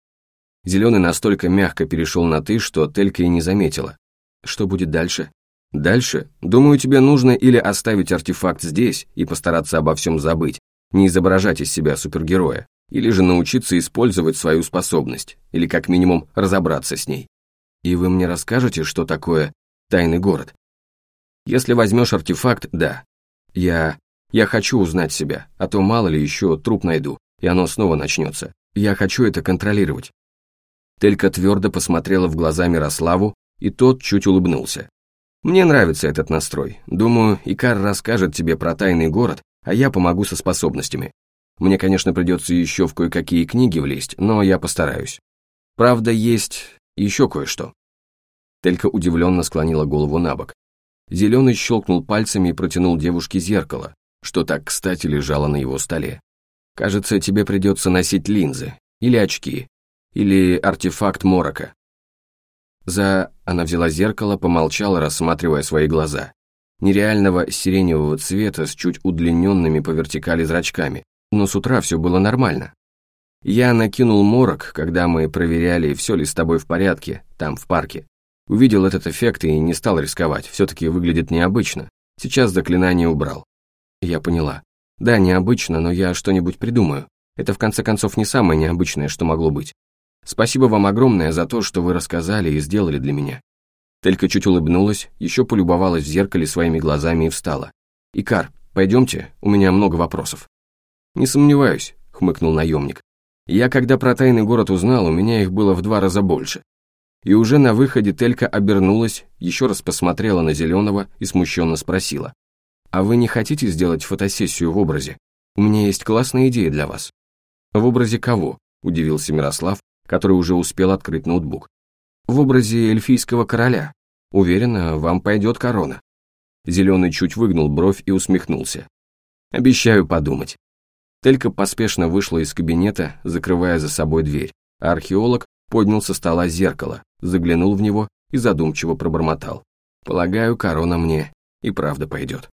Зеленый настолько мягко перешел на «ты», что Телька и не заметила. Что будет дальше? Дальше, думаю, тебе нужно или оставить артефакт здесь и постараться обо всем забыть, не изображать из себя супергероя, или же научиться использовать свою способность, или как минимум разобраться с ней. И вы мне расскажете, что такое тайный город? Если возьмешь артефакт, да. Я... я хочу узнать себя, а то мало ли еще труп найду, и оно снова начнется. Я хочу это контролировать. Телька твердо посмотрела в глаза Мирославу, и тот чуть улыбнулся. «Мне нравится этот настрой. Думаю, Икар расскажет тебе про тайный город, а я помогу со способностями. Мне, конечно, придется еще в кое-какие книги влезть, но я постараюсь. Правда, есть еще кое-что». Телька удивленно склонила голову на бок. Зеленый щелкнул пальцами и протянул девушке зеркало, что так кстати лежало на его столе. «Кажется, тебе придется носить линзы или очки, или артефакт морока. За... Она взяла зеркало, помолчала, рассматривая свои глаза. Нереального сиреневого цвета с чуть удлиненными по вертикали зрачками. Но с утра все было нормально. Я накинул морок, когда мы проверяли, все ли с тобой в порядке, там, в парке. Увидел этот эффект и не стал рисковать, все-таки выглядит необычно. Сейчас заклинание убрал. Я поняла. Да, необычно, но я что-нибудь придумаю. Это в конце концов не самое необычное, что могло быть. Спасибо вам огромное за то, что вы рассказали и сделали для меня». Телька чуть улыбнулась, еще полюбовалась в зеркале своими глазами и встала. «Икар, пойдемте, у меня много вопросов». «Не сомневаюсь», — хмыкнул наемник. «Я, когда про тайный город узнал, у меня их было в два раза больше». И уже на выходе Телька обернулась, еще раз посмотрела на Зеленого и смущенно спросила. «А вы не хотите сделать фотосессию в образе? У меня есть классная идея для вас». «В образе кого?» – удивился Мирослав, который уже успел открыть ноутбук. В образе эльфийского короля. Уверена, вам пойдет корона. Зеленый чуть выгнул бровь и усмехнулся. Обещаю подумать. Телька поспешно вышла из кабинета, закрывая за собой дверь, а археолог поднял со стола зеркало, заглянул в него и задумчиво пробормотал. Полагаю, корона мне и правда пойдет.